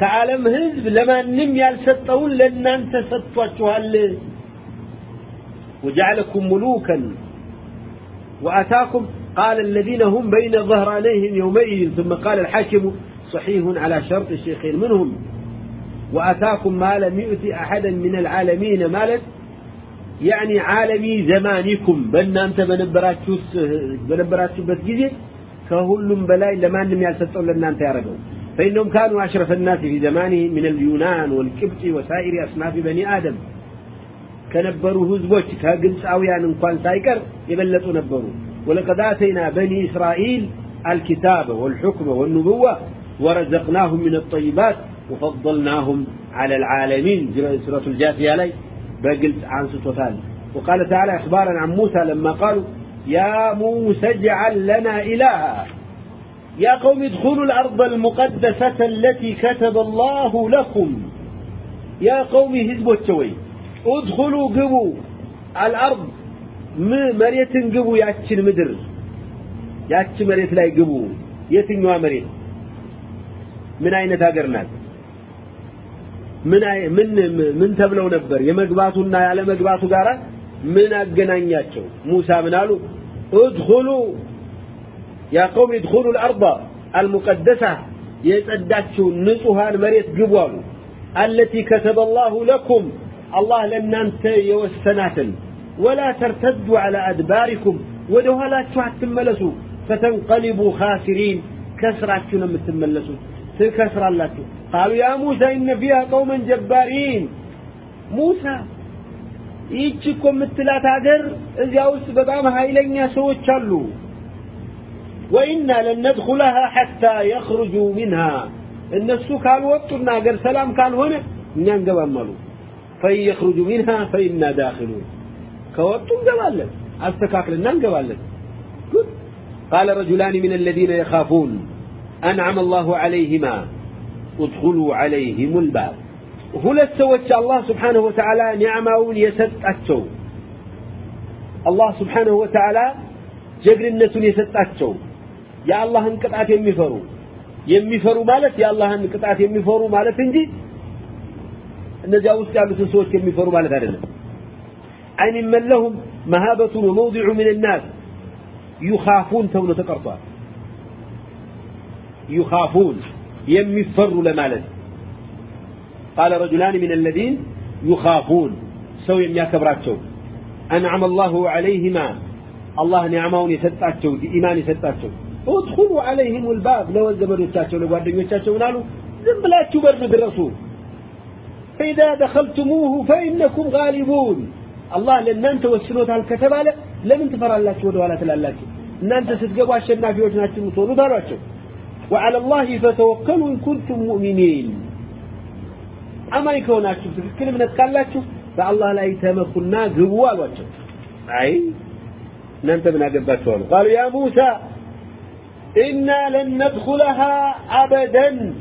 S1: كعالم هزب لما نم يالسطون لن أنت سطوتها وجعلكم ملوكا وآتاكم قال الذين هم بين ظهرانيهم يومئذ ثم قال الحاكم صحيح على شرط الشيخين منهم. وأتاكم ما لم يؤت أحدا من العالمين مالت يعني عالمي زمانكم. بل أنت بنبراتشو بس جزي كهلم بلاي لما يالسطون لنا أنت يرقوا فإنهم كانوا أشرف الناس في زمانه من اليونان والكبت وسائر أصناف بني آدم. كنبروا هزبوش كقلس أويان انقوان سايكر يبلتوا نبروا ولقد آتينا بني إسرائيل الكتاب والحكم والنبوة ورزقناهم من الطيبات وفضلناهم على العالمين. سورة الجاثية لي بقلت عن ستوثال وقال تعالى إخبارا عن موسى لما قالوا يا موسى اجعل لنا إلها. يا قوم ادخلوا الأرض المقدسة التي كتب الله لكم. يا قوم هزبوا التوي. ادخلوا قبوا الأرض. مريت قبوا ياتشن مدر. ياتش مريت لا قبوا يتنوا مريت. من أين تاجرنا من أي من من تبلو نبر يمجباتنا على مجبات جارة من الجنانيات موسى من قالوا ادخلوا يا قوم ادخلوا الأرض المقدسة يتدعشوا نسوها المريت جبال التي كتب الله لكم الله لن ننتهي والسناتن ولا ترتدوا على أدباركم ودوها لا تسوح التملسوا فتنقلبوا خاسرين كسرات شنو متملسوا ትከስራላችሁ ቃሉ ያ ሙሳ ኢነ ፊሃ ቀውመን ጀባሪን ሙሳ ይህች እኮ የምትላት ሀገር እዚያ ውስጥ በጣም ኃይለኛ ሰዎች አሉ ወኢና ለን ነድኹለሃ ሐታ የኽሩጁ ሚንሃ እነሱ ካልወጡና ሀገር ሰላም ካልሆነ እኛ እንገባም አሉ ፈኢን የኽሩጁ ሚንሃ ፈኢና ዳኺሉን ከወጡ እንገባለን አስተካክልና እንገባለን قال رجلان من الذين يخافون أنعم الله عليهما ادخلوا عليهم الباب ሁለት ሰዎች አላህ ስብሓንሁ ወተዓላ ኒዕማውን የሰጣቸው አላህ ስብሓንሁ ወተዓላ ጀግንነቱን የሰጣቸው የአላህን ቅጣት የሚፈሩ የሚፈሩ ማለት የአላህን ቅጣት የሚፈሩ ማለት እንጂ እነዚያ ውስጥ ያሉትን ሰዎች የሚፈሩ ማለት አይደለም አይን መለሁም መሃበቱን ወመውዲዑ ምን ናስ ዩኻፉን ተብሎ ተቀርቷል يخافون يمفر لمالد قال رجلان من الذين يخافون. سوي يا يمياكبراتشو أنعم الله عليهما. الله نعمون يسطاتشو إيمان يسطاتشو ادخلوا عليهم الباب. لو الزبر يتاتشو لو الوادن يتاتشو نالو زم لا تبرد بالرسول فإذا دخلتموه فإنكم غالبون. الله لن أنت وسنوت على الكتب لم تفر الله ودوالات الله أنت ستقوى الشنا في وجنات المصور وعلى الله فتوكلوا إن كنتم مؤمنين أما يكوناتكم تفكر من أتقالاتكم فالله لا يتمكنا قبوا الوجه أي ننت من أقباتهم قالوا يا موسى إنا لن ندخلها أبدا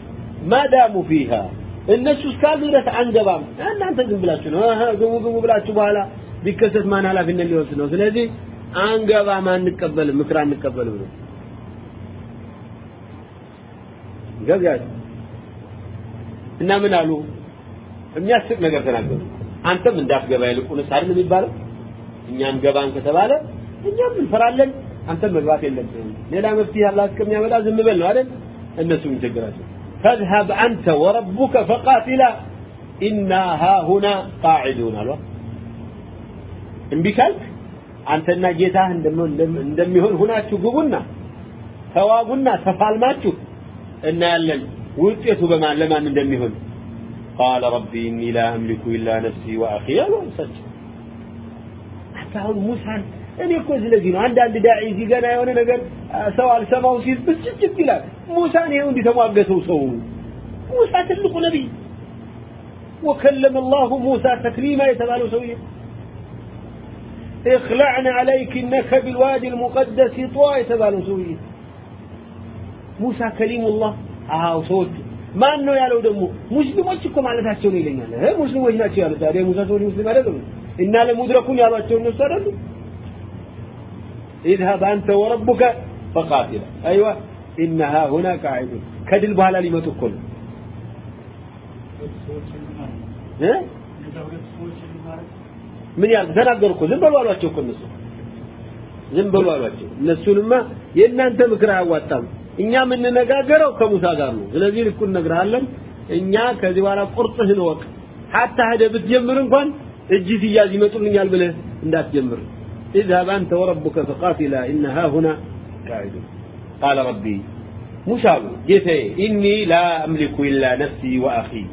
S1: ما داموا فيها الناس كانوا رت عن جبام أنا أنت جم بلاشون ها جم جم بلاشوا بحالا بكسر ما نعرف إن اللي وصلنا فلذي عن جبام ما نتقبل مكران نتقبل منه ገበያ እና ምን አሉ? የሚያስቅ ነገር ተናገሩ። አንተም እንዳትገባ ይልቁንስ አይደል የሚባለው? እኛም ገባን ከተባለ እኛም እንፈራለን፣ አንተም መግባት የለብህም። ሌላ መፍትሄ አላህ እስከሚያመጣ ዝም በል ነው አይደል? እነሱም ይቸግራቸው። ፈዝሀብ አንተ ወረቡከ ፈቃቲላ ኢና ሃሁና ቃዒዱን አሏ። እምቢ ካልክ አንተና ጌታህ እንደሚሆን ሁናችሁ ግቡና ተዋጉና ተፋልማችሁ እናያለን ውጤቱ በማን ለማን እንደሚሆን قال ربي إني لا أملك إلا نفسي وأخي الوسج አሁን ሙሳን እኔ እኮ ስለዚህ ነው አንዳንድ ዳዒ እዚህ ገና የሆነ ነገር ሰው አልሰማው ሲል ብስጭት ይላል ሙሳን ይሄው እንዲተሟገተው ሰው ሙሳ ትልቁ ነቢይ وكلم الله موسى تكليما يتبالو سويه اخلعنا عليك انك بالوادي المقدس طوى يتبالو سويه موسى كليم الله አዎ ሰዎች ማን ነው ያለው ደግሞ ሙስሊሞች እኮ ማለታቸው ነው ይለኛል እህ ሙስሊሞች ናቸው ያሉት ታዲያ ሙሳ ሰው ሙስሊም አይደለም እና ለሙድረኩን ያሏቸው እነሱ አይደሉ اذهب انت وربك فقاتلا ايوه انها هنا قاعدون ከድል በኋላ ሊመጡ እኮ ነው ምን ያል ተናገሩ እኮ ዝም በሉ አሏቸው እኮ እነሱ ዝም በሉ አሏቸው እነሱንማ የእናንተ ምክር አያዋጣም እኛ የምንነጋገረው ከሙሳ ጋር ነው ስለዚህ ልኩ እነግርሃለን እኛ ከዚህ በኋላ ቁርጥህን ወቅ ሐታ ሄደህ ብትጀምር እንኳን እጅ ሲያዝ ይመጡልኛል ብለህ እንዳትጀምር اذهب أنت وربك فقاتلا إن ها هنا قاعدون قال ربي موسى جيتي إني لا أملك إلا نفسي وأخي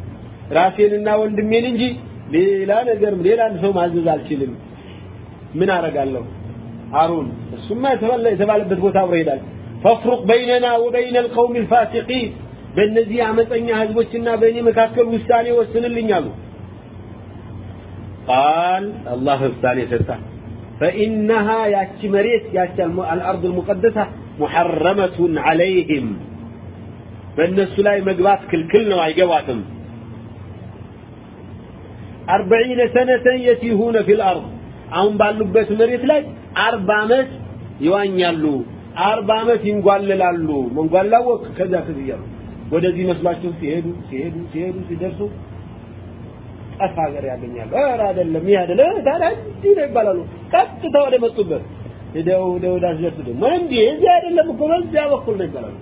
S1: ራሴንና ወንድሜን እንጂ ሌላ ነገር ሌላ ሰው ማዘዝ አልችልም ምን አረጋለሁ ሃሩን እሱማ የተባለበት ቦታ አብሮ ይሄዳል فافرق بيننا وبين القوم الفاسقين በእነዚህ አመፀኛ ህዝቦችና በእኔ መካከል ውሳኔ ወስንልኝ አሉ ቃል አላህ ውሳኔ ሰጣ فإنها ያቺ መሬት ያቺ الأرض المقدسة محرمة عليهم በእነሱ ላይ መግባት ክልክል ነው አይገባትም أربعين سنة يتيهون في الأرض አሁን ባሉበት መሬት ላይ አርባ ዓመት ይዋኛሉ አርባ ዓመት ይንጓለላሉ መንጓላወቅ ከዛ ከዚህ ያሉ ወደዚህ መስሏቸው ሲሄዱ ሲሄዱ ሲሄዱ ሲደርሱ ጠፍ ሀገር ያገኛሉ ኧረ አይደለም ይህ አይደለም ታዲያ እንዲህ ነው ይባላሉ ቀጥታ ወደ መጡበት ሄደው ሄደው ወዳስደርሱ ደግሞ እንዲህ እዚህ አይደለም እኮ በዚያ በኩል ነው ይባላሉ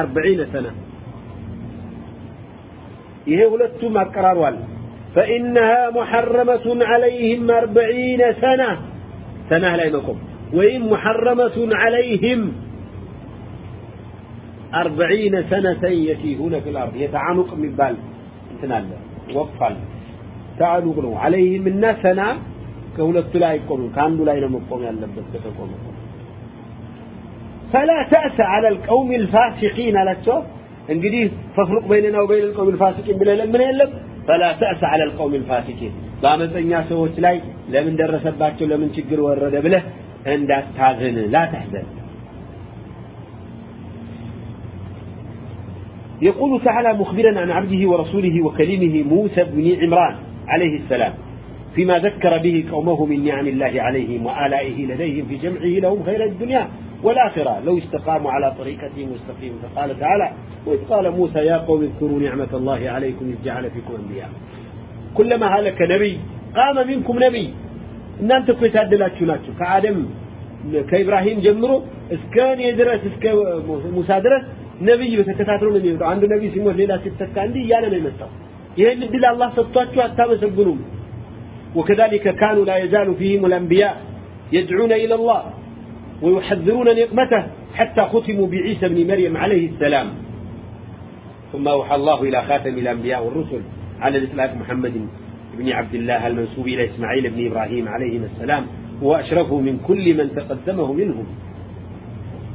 S1: አርበዒነ ሰነ ይሄ ሁለቱም አቀራሯል فإنها محرمة عليهم أربعين سنة سنة لا يمكم وإن محرمة عليهم أربعين سنة يتيهون في الأرض يتعانق من بال انتنا وقفا تعانق له عليهم الناس سنة كهولة لا يقومون كانوا لا ينمقون يلبس تقوم فلا تأس على القوم الفاسقين على الشوف እንግዲህ ፈፍሩቅ በይነና ወበይነ القوم الفاسقين ብለህ ለምን የለም فلا تأس على القوم الفاسقين በአመፀኛ ሰዎች ላይ ለምን ደረሰባቸው ለምን ችግር ወረደ ብለህ እንዳታዝን لا تحزن يقول تعالى مخبرا عن عبده ورسوله وكلمه موسى بن عمران عليه السلام فيما ذكر به قومه من نعم الله عليهم وآلائه لديهم في جمعه لهم خير الدنيا والآخرة لو استقاموا على طريقته مستقيم فقال تعالى وإذ قال موسى يا قوم اذكروا نعمة الله عليكم إذ جعل فيكم أنبياء كلما هلك نبي قام منكم نبي إن أنت كنت أدلاتشو ناتشو كآدم كإبراهيم جمرو اسكان يدرس اسك موسى درس نبي بتكتاترو من يمتع عنده نبي سيموت ليلة ستة عندي يانا من يمتع ይህን እድል አላህ ሰጥቷችሁ አታመሰግኑም وكذلك كانوا لا يزال فيهم الأنبياء يدعون إلى الله ويحذرون نقمته حتى ختموا بعيسى بن مريم عليه السلام ثم أوحى الله إلى خاتم الأنبياء والرسل على الإطلاق محمد بن عبد الله المنسوب إلى إسماعيل بن إبراهيم عليهما السلام وأشرف من كل من تقدمه منهم.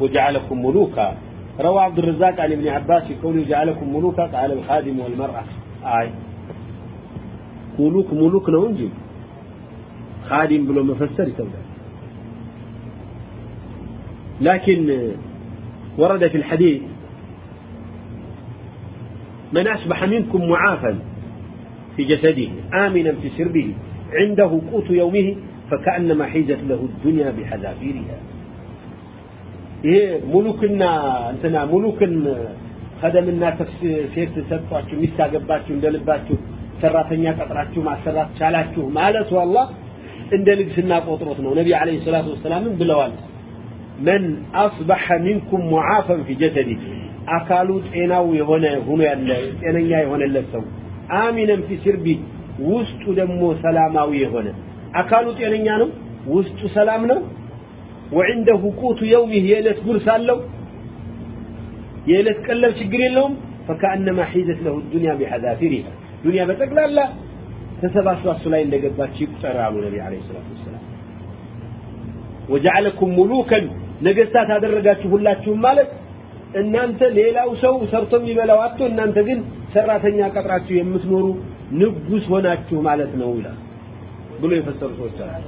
S1: وجعلكم ملوكا. روى عبد الرزاق عن ابن عباس في قوله جعلكم ملوكا قال الخادم والمرأة. آي. ملوك ملوك نونجي خادم بلو مفسر كذا لكن ورد في الحديث من أصبح منكم معافا في جسده آمنا في سربه عنده قوت يومه فكأنما حيزت له الدنيا بحذافيرها ይሄ ሙሉክና እንትና ሙሉክን ከደምና ሴት ሰጥቷችሁ ሚስት አገባችሁ እንደ ልባችሁ ሰራተኛ ቀጥራችሁ ማሰራት ቻላችሁ ማለቱ አላህ እንደ ልግስና ቆጥሮት ነው ነቢ አለይሂ ሰላቱ ወሰላምን ብለዋል መን አስበሐ ሚንኩም ሙዓፈን ፊ ጀሰዲ አካሉ ጤናው የሆነ ሆኖ ያለ ጤነኛ የሆነለት ሰው አሚነን ፊ ውስጡ ደግሞ ሰላማዊ የሆነ አካሉ ጤነኛ ነው ውስጡ ሰላም ነው። ወዕንደሁ ቁቱ የውሚህ የዕለት ጉርስ አለው። የዕለት ቀለብ ችግር የለውም። ፈከአነማ ሒዘት ለሁ ዱንያ ቢሐዛፊሪሃ ዱንያ በጠቅላላ ተሰባስባ ላይ እንደገባች ይቁጠር አሉ ነቢ ዓለይሂ ሰላቱ ወሰላም። ወጀዐለኩም ሙሉከን ነገስታት አደረጋችሁ ሁላችሁም ማለት እናንተ ሌላው ሰው ሰርቶ የሚበላው አጥቶ እናንተ ግን ሰራተኛ ቀጥራችሁ የምትኖሩ ንጉስ ሆናችሁ ማለት ነው ይላል ብሎ የፈሰሩ ሰዎች አሉ።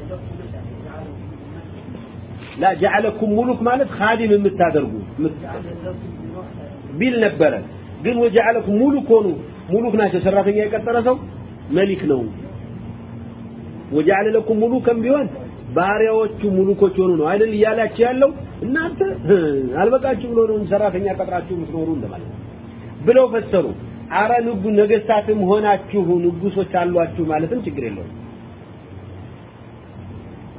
S1: ላ ጀዐለኩም ሙሉክ ማለት ኻዲም የምታደርጉ ቢል ነበረ። ግን ወጀዐለኩም ሙሉክ ሆኑ። ሙሉክ ናቸው። ሰራተኛ የቀጠረ ሰው መሊክ ነው። ወጀዐለ ለኩም ሙሉከም ቢሆን ባሪያዎቹ ሙሉኮች ሆኑ ነው አይደል እያላችሁ ያለው? እናንተ አልበቃችሁ ብሎ ነው ሰራተኛ ቀጥራችሁ የምትኖሩ እንደማለት ብለው ፈሰሩ። አረ ንጉ ነገስታትም ሆናችሁ ንጉሶች አሏችሁ ማለትም ችግር የለውም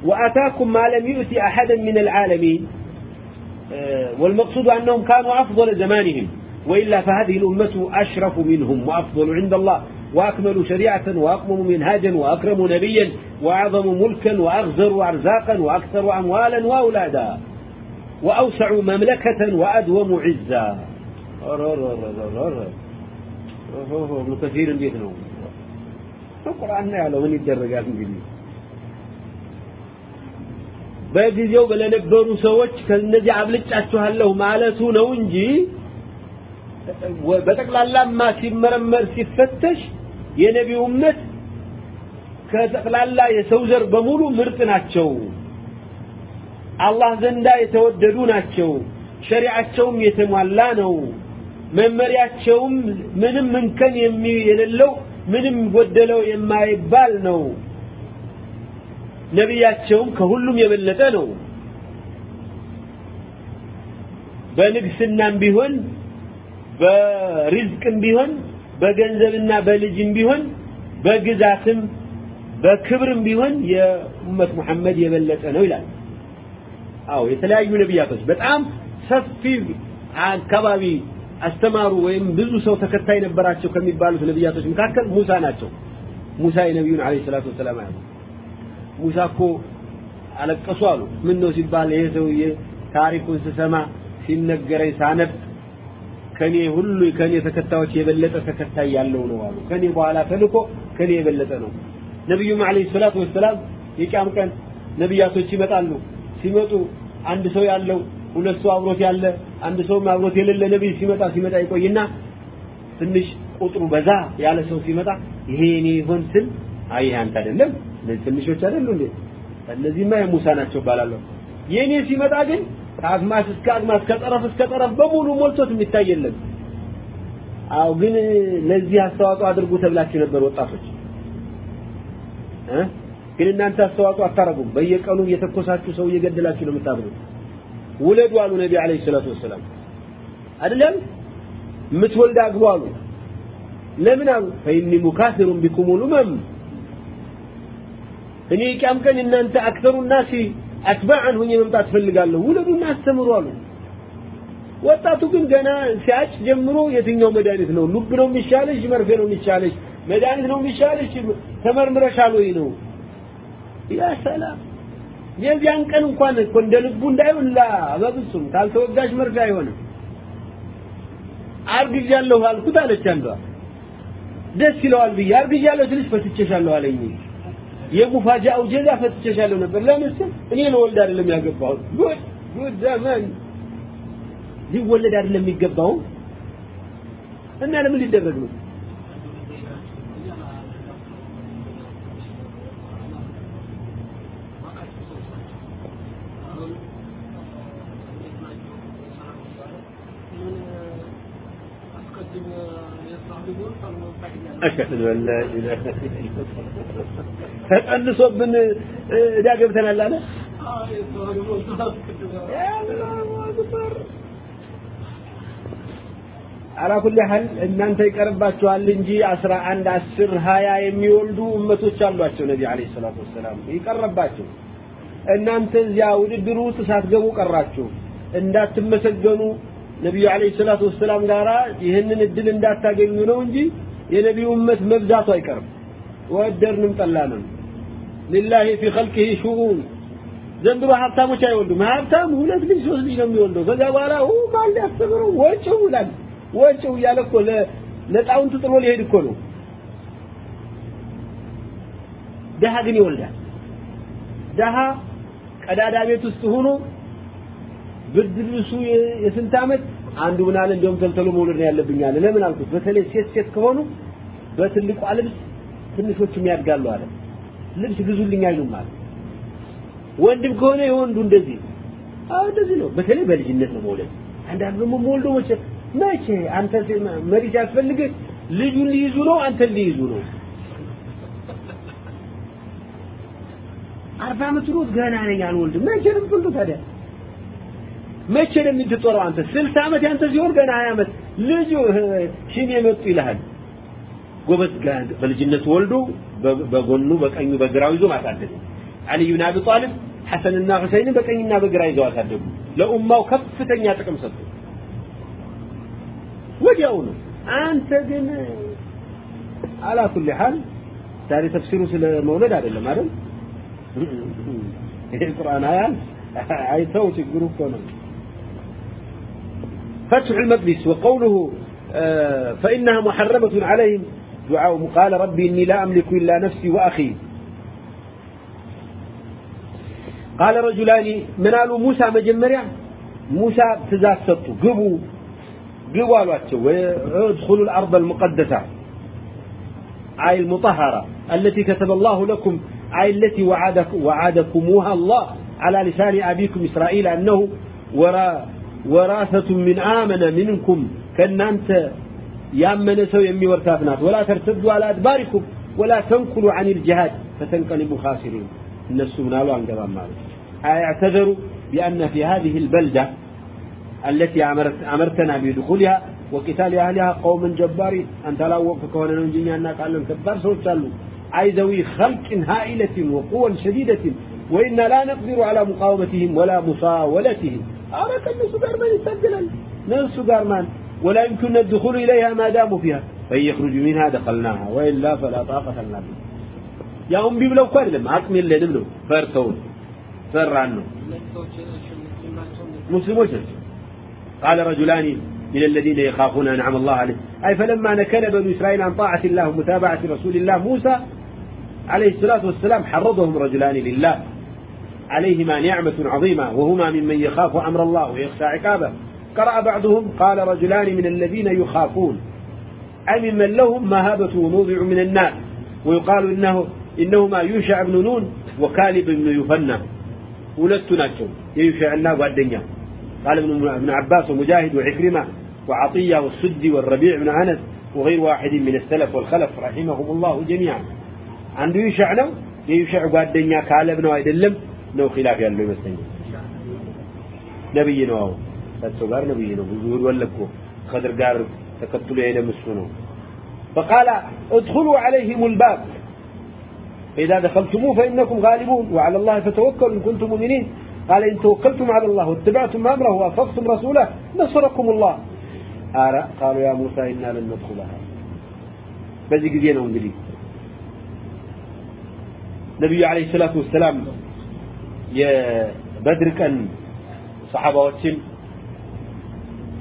S1: وأتاكم ما لم يؤتي أحدا من العالمين والمقصود أنهم كانوا أفضل زمانهم وإلا فهذه الأمة أشرف منهم وأفضل عند الله وأكمل شريعة وأقوم منهاجا وأكرم نبيا وأعظم ملكا وأغزر أرزاقا وأكثر أموالا وأولادا وأوسع مملكة وأدوم عزا ኦሆ ኢብኑ ከሲር እንዴት ነው? ቁርአን ነው ያለው። ምን ይደረጋል እንግዲህ? በጊዜው ለነበሩ ሰዎች ከነዚህ አብልጫችኋለሁ ማለቱ ነው እንጂ በጠቅላላማ ሲመረመር ሲፈተሽ የነቢዩ እመት ከጠቅላላ የሰው ዘር በሙሉ ምርጥ ናቸው። አላህ ዘንዳ የተወደዱ ናቸው። ሸሪዓቸውም የተሟላ ነው። መመሪያቸውም ምንም እንከን የሌለው ምንም ጎደለው የማይባል ነው። ነቢያቸውም ከሁሉም የበለጠ ነው። በንግስናም ቢሆን በሪዝቅም ቢሆን በገንዘብና በልጅም ቢሆን በግዛትም በክብርም ቢሆን የኡመት መሐመድ የበለጠ ነው ይላል። አዎ የተለያዩ ነቢያቶች በጣም ሰፊ አካባቢ አስተማሩ ወይም ብዙ ሰው ተከታይ ነበራቸው ከሚባሉት ነቢያቶች መካከል ሙሳ ናቸው። ሙሳ የነቢዩን አለይሂ ሰላቱ ወሰላም አያሉ ሙሳ እኮ አለቀሱ አሉ። ምን ነው ሲባል ይሄ ሰውዬ ታሪኩን ስሰማ ሲነገረኝ ሳነብ ከኔ ሁሉ ከኔ ተከታዮች የበለጠ ተከታይ ያለው ነው አሉ። ከኔ በኋላ ተልኮ ከኔ የበለጠ ነው። ነብዩም አለይሂ ሰላቱ ወሰላም የቂያም ቀን ነብያቶች ይመጣሉ። ሲመጡ አንድ ሰው ያለው ሁለት ሰው አብሮት ያለ አንድ ሰውም አብሮት የሌለ ነብይ ሲመጣ ሲመጣ ይቆይና ትንሽ ቁጥሩ በዛ ያለ ሰው ሲመጣ ይሄ እኔ ይሆን ስል አይ አንተ አይደለም እነዚህ ትንሾች አይደሉ እንዴ? እነዚህማ የሙሳ ናቸው ባላለሁ የኔ ሲመጣ ግን ከአግማስ እስከ አግማስ ከጠረፍ እስከ ጠረፍ በሙሉ ሞልቶት የሚታይ የለም። አው ግን ለዚህ አስተዋጽኦ አድርጉ ተብላችሁ ነበር ወጣቶች። እ? ግን እናንተ አስተዋጽኦ አታረጉም በየቀኑ እየተኮሳችሁ ሰው እየገደላችሁ ነው የምታድሩት ውለዱ አሉ ነቢ አለይሂ ሰላቱ ወሰላም። አይደለም? የምትወልድ አግቡ አሉ ለምን አሉ? ፈኢኒ ሙካሲሩን ቢኩም ሉመም። እኔ ቂያም ቀን እናንተ አክተሩ ናሲ አትባዕን ሁኜ መምጣት ፈልጋለሁ ውለዱና አስተምሩ አሉ። ወጣቱ ግን ገና ሲያጭ ጀምሮ የትኛው መድኃኒት ነው? ሉብ ነው የሚሻለሽ መርፌ ነው የሚሻለሽ መድኃኒት ነው የሚሻለሽ ተመርምረሻል ወይ ነው? ያ ሰላም የዚያን ቀን እንኳን እኮ እንደ ልቡ እንዳይውላ በብሱም ካልተወጋሽ መርፌ አይሆንም። አርግዣለሁ አልኩት አለች አንዷ። ደስ ይለዋል ብዬ አርግዣለሁ ስልሽ ፈትቼሻለሁ አለኝ። የሙፋጃው ጀዛ ፈትቼሻለሁ ነበር። ለምን ስል እኔ ለወልድ አይደለም ያገባሁት። ጉድ! ጉድ ዘመን! ሊወለድ አይደለም የሚገባው? እና ለምን ሊደረግ ነው ተቀንሶብን እዳ ገብተናል አለ። አላ ኩል ሐል እናንተ ይቀርባቸዋል እንጂ 11 10 20 የሚወልዱ እመቶች አሏቸው ነቢ አለይሂ ሰላቱ ወሰላም። ይቀርባቸው እናንተ እዚያ ውድድሩ ውስጥ ሳትገቡ ቀራችሁ። እንዳትመሰገኑ ነቢዩ አለይሂ ሰላቱ ወሰላም ጋራ ይህንን እድል እንዳታገኙ ነው እንጂ የነቢዩ እመት መብዛቱ አይቀርም። ወደድንም ጠላንም። ሊላሂ ፊ ኸልቂሂ ሹኡን። ዘንድሮ ሀብታሞች አይወልዱም። ሀብታም ሁለት ልጅ ሶስት ልጅ ነው የሚወልደው። ከዛ በኋላ ማን ሊያስተምረው? ወጪው ይላል። ወጪው እያለ እኮ ለጣውንት ጥሎ ሊሄድ እኮ ነው። ደሃ ግን ይወልዳል። ደሃ ቀዳዳ ቤት ውስጥ ሆኖ ብርድ ልብሱ የስንት ዓመት አንዱ ምን አለ? እንደውም ተልተሎ መውለድ ነው ያለብኝ አለ። ለምን አልኩት? በተለይ ሴት ሴት ከሆኑ በትልቋ ልብስ ትንሾችም ያድጋሉ አለ። ልብስ ግዙልኝ አይሉም አለ። ወንድም ከሆነ የወንዱ እንደዚህ አዎ እንደዚህ ነው። በተለይ በልጅነት ነው መውለድ። አንዳንድ ደግሞ መወልዶ መቼ? መቼ? አንተ መሪ ሲያስፈልግ ልጁን ሊይዙ ነው? አንተን ሊይዙ ነው? አርባ ዓመት ገና ነኝ አልወልድም። መቼ ነው ታዲያ መቼ ነው የምትጦረው አንተ? ስልሳ ዓመት ያንተ ሲሆን ገና ሀያ ዓመት ልጁ ሺን የመጡ ይልሃል ጎበዝ በልጅነት ወልዶ በጎኑ በቀኙ በግራው ይዞ ማሳደግ። አልይ ብን አቢ ጣሊብ ሐሰንና ሁሰይን በቀኝና በግራ ይዘው አሳደጉ። ለኡማው ከፍተኛ ጥቅም ሰጡ። ወዲያው ነው አንተ ግን አላ ኩል ሐል ዛሬ ተፍሲሩ ስለ መውለድ አይደለም አይደል? ይሄ ቁርአን አያል አይተው ችግሩ እኮ ነው فتح المقدس وقوله فإنها محرمة عليهم. دعاء قال ربي إني لا أملك إلا نفسي وأخي. قال رجلان من قالوا موسى مجمريا موسى تزاسطوا قبوا قبوا الواتشو ادخلوا الأرض المقدسة أي المطهرة التي كتب الله لكم أي التي وعدك وعدكموها الله على لسان أبيكم إسرائيل أنه وراء وراثة من آمن منكم كأن أنت يامن سو يمي ورتافنات ولا ترتدوا على أدباركم ولا تنقلوا عن الجهاد فتنقلبوا خاسرين. الناس منالوا عن قبام مالك. اعتذروا بأن في هذه البلدة التي أمرت أمرتنا بدخولها وقتال أهلها قوم جبارين. أنت لا وقف كون نجينا أنك لهم كبار سوى أي ذوي خلق هائلة وقوة شديدة وإنا لا نقدر على مقاومتهم ولا مصاولتهم أراك الناس قارمان يستقلل ناس قارمان ولا يمكن الدخول إليها ما داموا فيها. فإن يخرجوا منها دخلناها وإلا فلا طاقة لنا به يا أم بيبلو كوالم عقم اللي نبلو فرتون. فر عنه مسلمون قال رجلان من الذين يخافون أنعم الله عليه أي فلما نكل بنو إسرائيل عن طاعة الله ومتابعة رسول الله موسى عليه الصلاة والسلام حرضهم رجلان لله. عليهما نعمة عظيمة وهما ممن يخاف أمر الله ويخشى عقابه قرأ بعضهم قال رجلان من الذين يخافون أي ممن لهم مهابة ونوضع من الناس ويقال إنه إنهما يوشع بن نون وكالب بن يفنى ولدت ناتشو يوشع الله والدنيا قال ابن ابن عباس ومجاهد وعكرمة وعطية والسدي والربيع بن أنس وغير واحد من السلف والخلف رحمهم الله جميعا عنده يوشع ነው የዩሸዕ ጓደኛ ካለብ ነው አይደለም ነው ኺላፍ ያለው ይመስለኛል ነብይ ነው አሁን ከሰው ጋር ነብይ ነው ብዙ ወለኮ ከድር ጋር ተከትሎ የሄደ እሱ ነው فقال ادخلوا عليهم الباب فإذا دخلتموه فإنكم غالبون وعلى الله فتوكلوا إن كنتم مؤمنين قال إن توكلتم على الله واتبعتم أمره وأطفقتم رسوله نصركم الله آراء قالوا يا موسى إنا لن ندخلها بزي قدينا انجلي نبي عليه الصلاة والسلام የበድር ቀን ሰሓባዎችን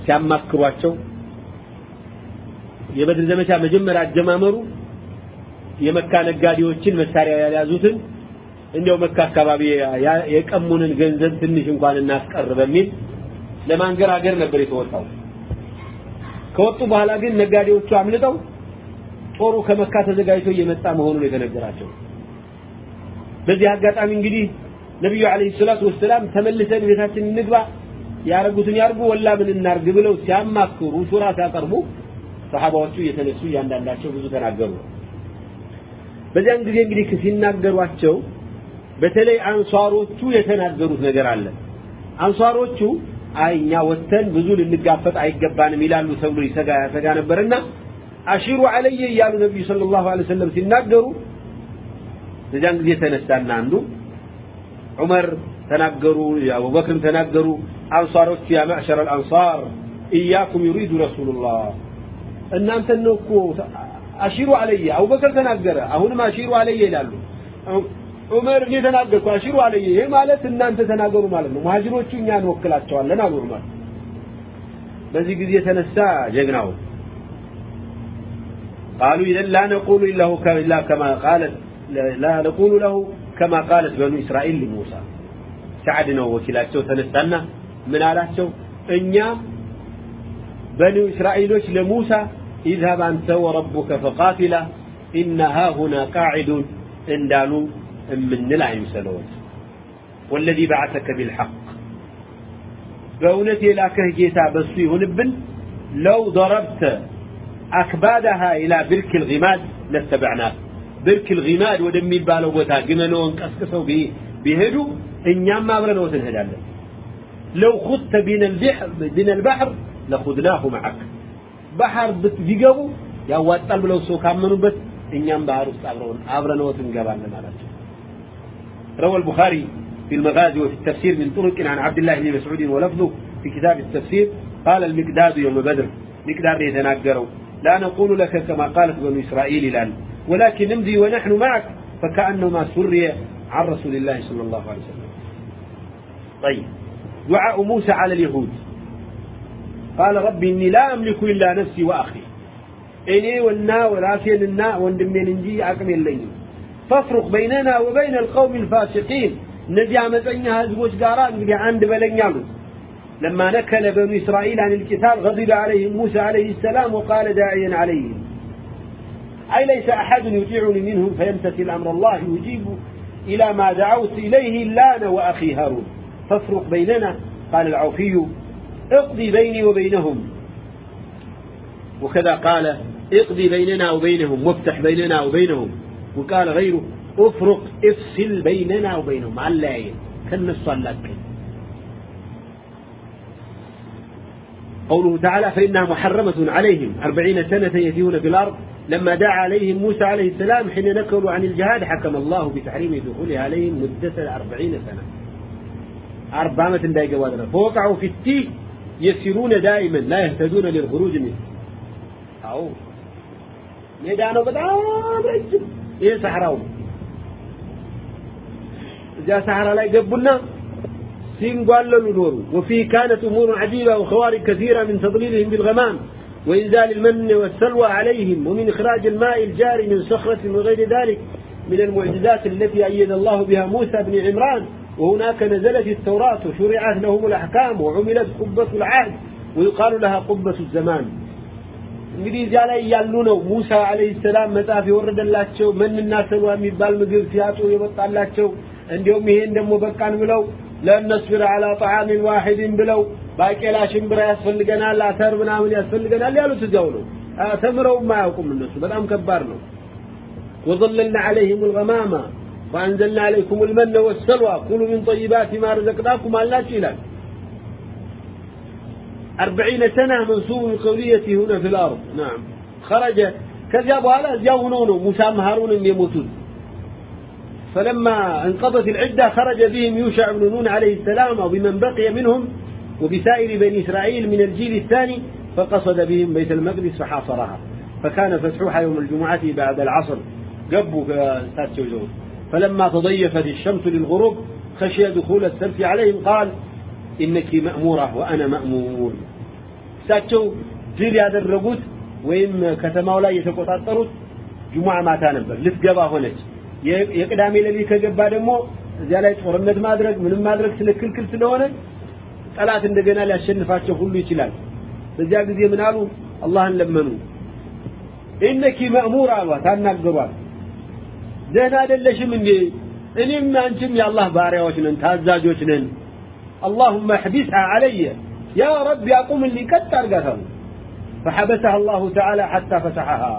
S1: ሲያማክሯቸው የበድር ዘመቻ መጀመሪያ አጀማመሩ የመካ ነጋዴዎችን መሳሪያ ያልያዙትን እንዲያው መካ አካባቢ የቀሙንን ገንዘብ ትንሽ እንኳን እናስቀር በሚል ለማንገራገር ነበር የተወጣው። ከወጡ በኋላ ግን ነጋዴዎቹ አምልጠው ጦሩ ከመካ ተዘጋጅቶ እየመጣ መሆኑን የተነገራቸው። በዚህ አጋጣሚ እንግዲህ ነቢዩ ዓለይሂ ሰላቱ ወሰላም ተመልሰን ቤታችን እንግባ ያረጉትን ያርጉ ወላ ምን እናርግ ብለው ሲያማክሩ ሹራ ሲያቀርቡ ሰሃባዎቹ እየተነሱ እያንዳንዳቸው ብዙ ተናገሩ። በዚያን ጊዜ እንግዲህ ሲናገሯቸው በተለይ አንሷሮቹ የተናገሩት ነገር አለ። አንሷሮቹ አይ እኛ ወተን ብዙ ልንጋፈጥ አይገባንም ይላሉ ተብሎ ይሰጋ ያሰጋ ነበርና አሽሩ አለየ እያሉ ነቢዩ ሰለላሁ ዐለይሂ ወሰለም ሲናገሩ በዚያን ጊዜ ተነሳና አንዱ ዑመር ተናገሩ፣ አቡበክር ተናገሩ። አንሷሮቹ ያ ማዕሸረ አልአንሳር ኢያኩም ዩሪዱ ረሱሉላህ እናንተን ነው እኮ አሺሩ አለየ አቡበከር ተናገረ። አሁንም አሺሩ አለየ ይላሉ። ዑመር እኔ ተናገርኩ አሽሩ አለየ። ይሄ ማለት እናንተ ተናገሩ ማለት ነው። ሙሃጅሮቹ እኛ እንወክላቸዋለን አሉ ዑመር። በዚህ ጊዜ የተነሳ ጀግናው قالوا إذا لا نقول له إلا كما قالت لا نقول له كما قالت بنو إسرائيل لموسى. سعدنا وكيلاتشو تنستنى من آلاتشو إنيا بنو إسرائيلوش لموسى اذهب أنت وربك فقاتلا إن ها هنا قاعد اندالو من لا يمسلون والذي بعثك بالحق بونتي لاكه جيتا بسوي هنبن لو ضربت أكبادها إلى برك الغماد لاتبعناك برك الغماد ወደሚባለው ቦታ ግመለውን ቀስቅሰው ቢሄዱ እኛም አብረን ወት እንሄዳለን። لو خدت بين البحر بين البحر لخذناه معك بحر بتجيبه ያዋጣል ብለው ሰው ካመኑበት እኛም ባህር ውስጥ አብረውን አብረንዎት እንገባለን አላቸው። روى البخاري في المغازي وفي التفسير من طرق عن عبد الله بن مسعود ولفظه في كتاب التفسير قال المقداد يوم بدر مقدار يتناقروا لا نقول لك كما قالت بني إسرائيل الآن ولكن نمضي ونحن معك. فكأنما سري عن رسول الله صلى الله عليه وسلم. طيب. دعاء موسى على اليهود. قال ربي إني لا أملك إلا نفسي وأخي. إني والنا وراسي النا وندمين نجي أكمل الليل. فافرق بيننا وبين القوم الفاسقين. نجي عمتنا هزبوش قاران قلي عند بلن يعمل لما نكل بني إسرائيل عن الكتاب غضب عليهم موسى عليه السلام وقال داعيا عليهم. أي ليس أحد يطيعني منهم فيمتثل أمر الله يجيب إلى ما دعوت إليه إلا أنا وأخي هارون. فافرق بيننا قال العوفي. اقضي بيني وبينهم. وكذا قال اقضي بيننا وبينهم وافتح بيننا وبينهم. وقال غيره افرق افصل بيننا وبينهم. على اللاين كالنص لك قوله تعالى فإنها محرمة عليهم. أربعين سنة يتيهون في الأرض. لما دعا عليهم موسى عليه السلام حين نكروا عن الجهاد حكم الله بتحريم دخوله عليهم مدة أربعين سنة. أربعمة دايقة وادرة فوقعوا في التي يسيرون دائما لا يهتدون للخروج منه. أو. ميدانه بدعام رجل. إيه صحراء جاء صحراء لا يقبلنا سين قال لهم وفي كانت أمور عجيبة وخوارق كثيرة من تضليلهم بالغمام. وإنزال المن والسلوى عليهم ومن إخراج الماء الجاري من صخرة وغير ذلك من المعجزات التي أيد الله بها موسى بن عمران وهناك نزلت التوراة وشرعت لهم الأحكام وعملت قبة العهد ويقال لها قبة الزمان እንግዲህ እዚያ ላይ ያሉ ነው ሙሳ አለይሂ ሰላም መጽሐፍ የወረደላቸው መንና ሰልዋ የሚባል ምግብ ሲያጡ የወጣላቸው እንዲሁም ይሄን ደግሞ በቃን ብለው ለነስብር አላ ጣዓሚን ዋሂድን ብለው ባቄላ ሽምብራ ያስፈልገናል አተር ምናምን ያስፈልገናል ያሉት እዚያው ነው ተምረውም አያውቁም እነሱ በጣም ከባድ ነው وظللنا عليهم الغمامة وأنزلنا عليكم المن والسلوى كلوا من طيبات ما رزقناكم الله ይላል أربعين سنة منسوب القولية هنا في الأرض نعم خرج كذا بوالا زياونون موسى هارون يموتون فلما انقضت العدة خرج بهم يوشع بن نون عليه السلام أو بمن بقي منهم وبسائر بني إسرائيل من الجيل الثاني فقصد بهم بيت المقدس فحاصرها فكان فتحها يوم الجمعة بعد العصر قبوا ساتشوزون فلما تضيفت الشمس للغروب خشي دخول السبت عليهم قال إنك مأمورة وأنا مأمور እሳቸው ድል ያደረጉት ወይም ከተማው ላይ የተቆጣጠሩት ጁሙዓ ማታ ነበር ልትገባ ሆነች የቅዳሜ ሌሊት ከገባ ደግሞ እዚያ ላይ ጦርነት ማድረግ ምንም ማድረግ ስለክልክል ስለሆነ ጠላት እንደገና ሊያሸንፋቸው ሁሉ ይችላል በዚያ ጊዜ ምን አሉ አላህን ለመኑ ኢነኪ መእሙር አሏት አናገሯት ደህና አይደለሽም እንዴ እኔም አንቺም የአላህ ባሪያዎች ነን ታዛዦች ነን اللهم احبسها علي يا رب يقوم اللي كتر قتل فحبسها الله تعالى حتى فتحها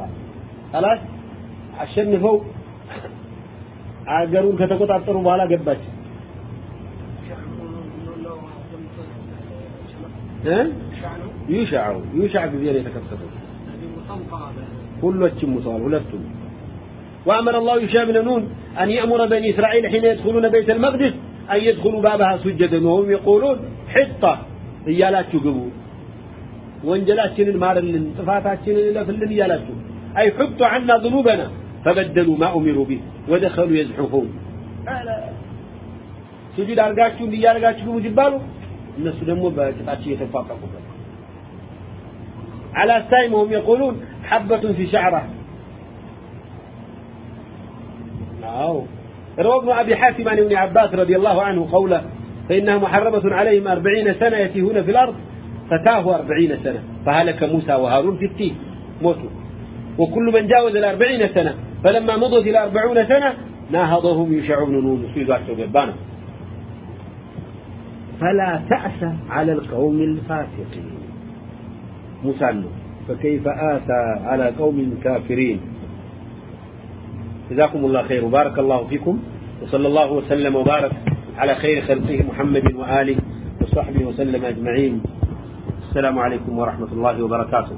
S1: خلاص አሸንፈው አገሩን ከተቆጣጠሩ በኋላ ገባች ها؟ يشع يشع بذين يتكسفون كلهم مصاب ولستم. وأمر الله يشاء بن نون أن يأمر بني إسرائيل حين يدخلون بيت المقدس أن يدخلوا بابها سجدا وهم يقولون حطة. إيالاتشو قبو. وانجلاتشن مارلن صفاتاتشن لا إيالاتشو. أي حطوا عنا ذنوبنا. فبدلوا ما أمروا به ودخلوا يزحفون. سجد أرقاتشو إيالاتشو قبو جبالو الناس دمو بقطعة يتفاقموا على أستائمهم يقولون حبة في شعرة أو روى ابن أبي حاتم عن ابن عباس رضي الله عنه قوله فإنها محرمة عليهم أربعين سنة يتيهون في الأرض فتاهوا أربعين سنة فهلك موسى وهارون في التيه موتوا وكل من جاوز الأربعين سنة فلما مضت الأربعون سنة ناهضهم يشعون نون سيدوا ذات ببانه فلا تأس على القوم الفاسقين. مسلم فكيف آسى على قوم كافرين؟ جزاكم الله خير. وبارك الله فيكم وصلى الله وسلم وبارك على خير خلقه محمد وآله وصحبه وسلم أجمعين. السلام عليكم ورحمة الله وبركاته.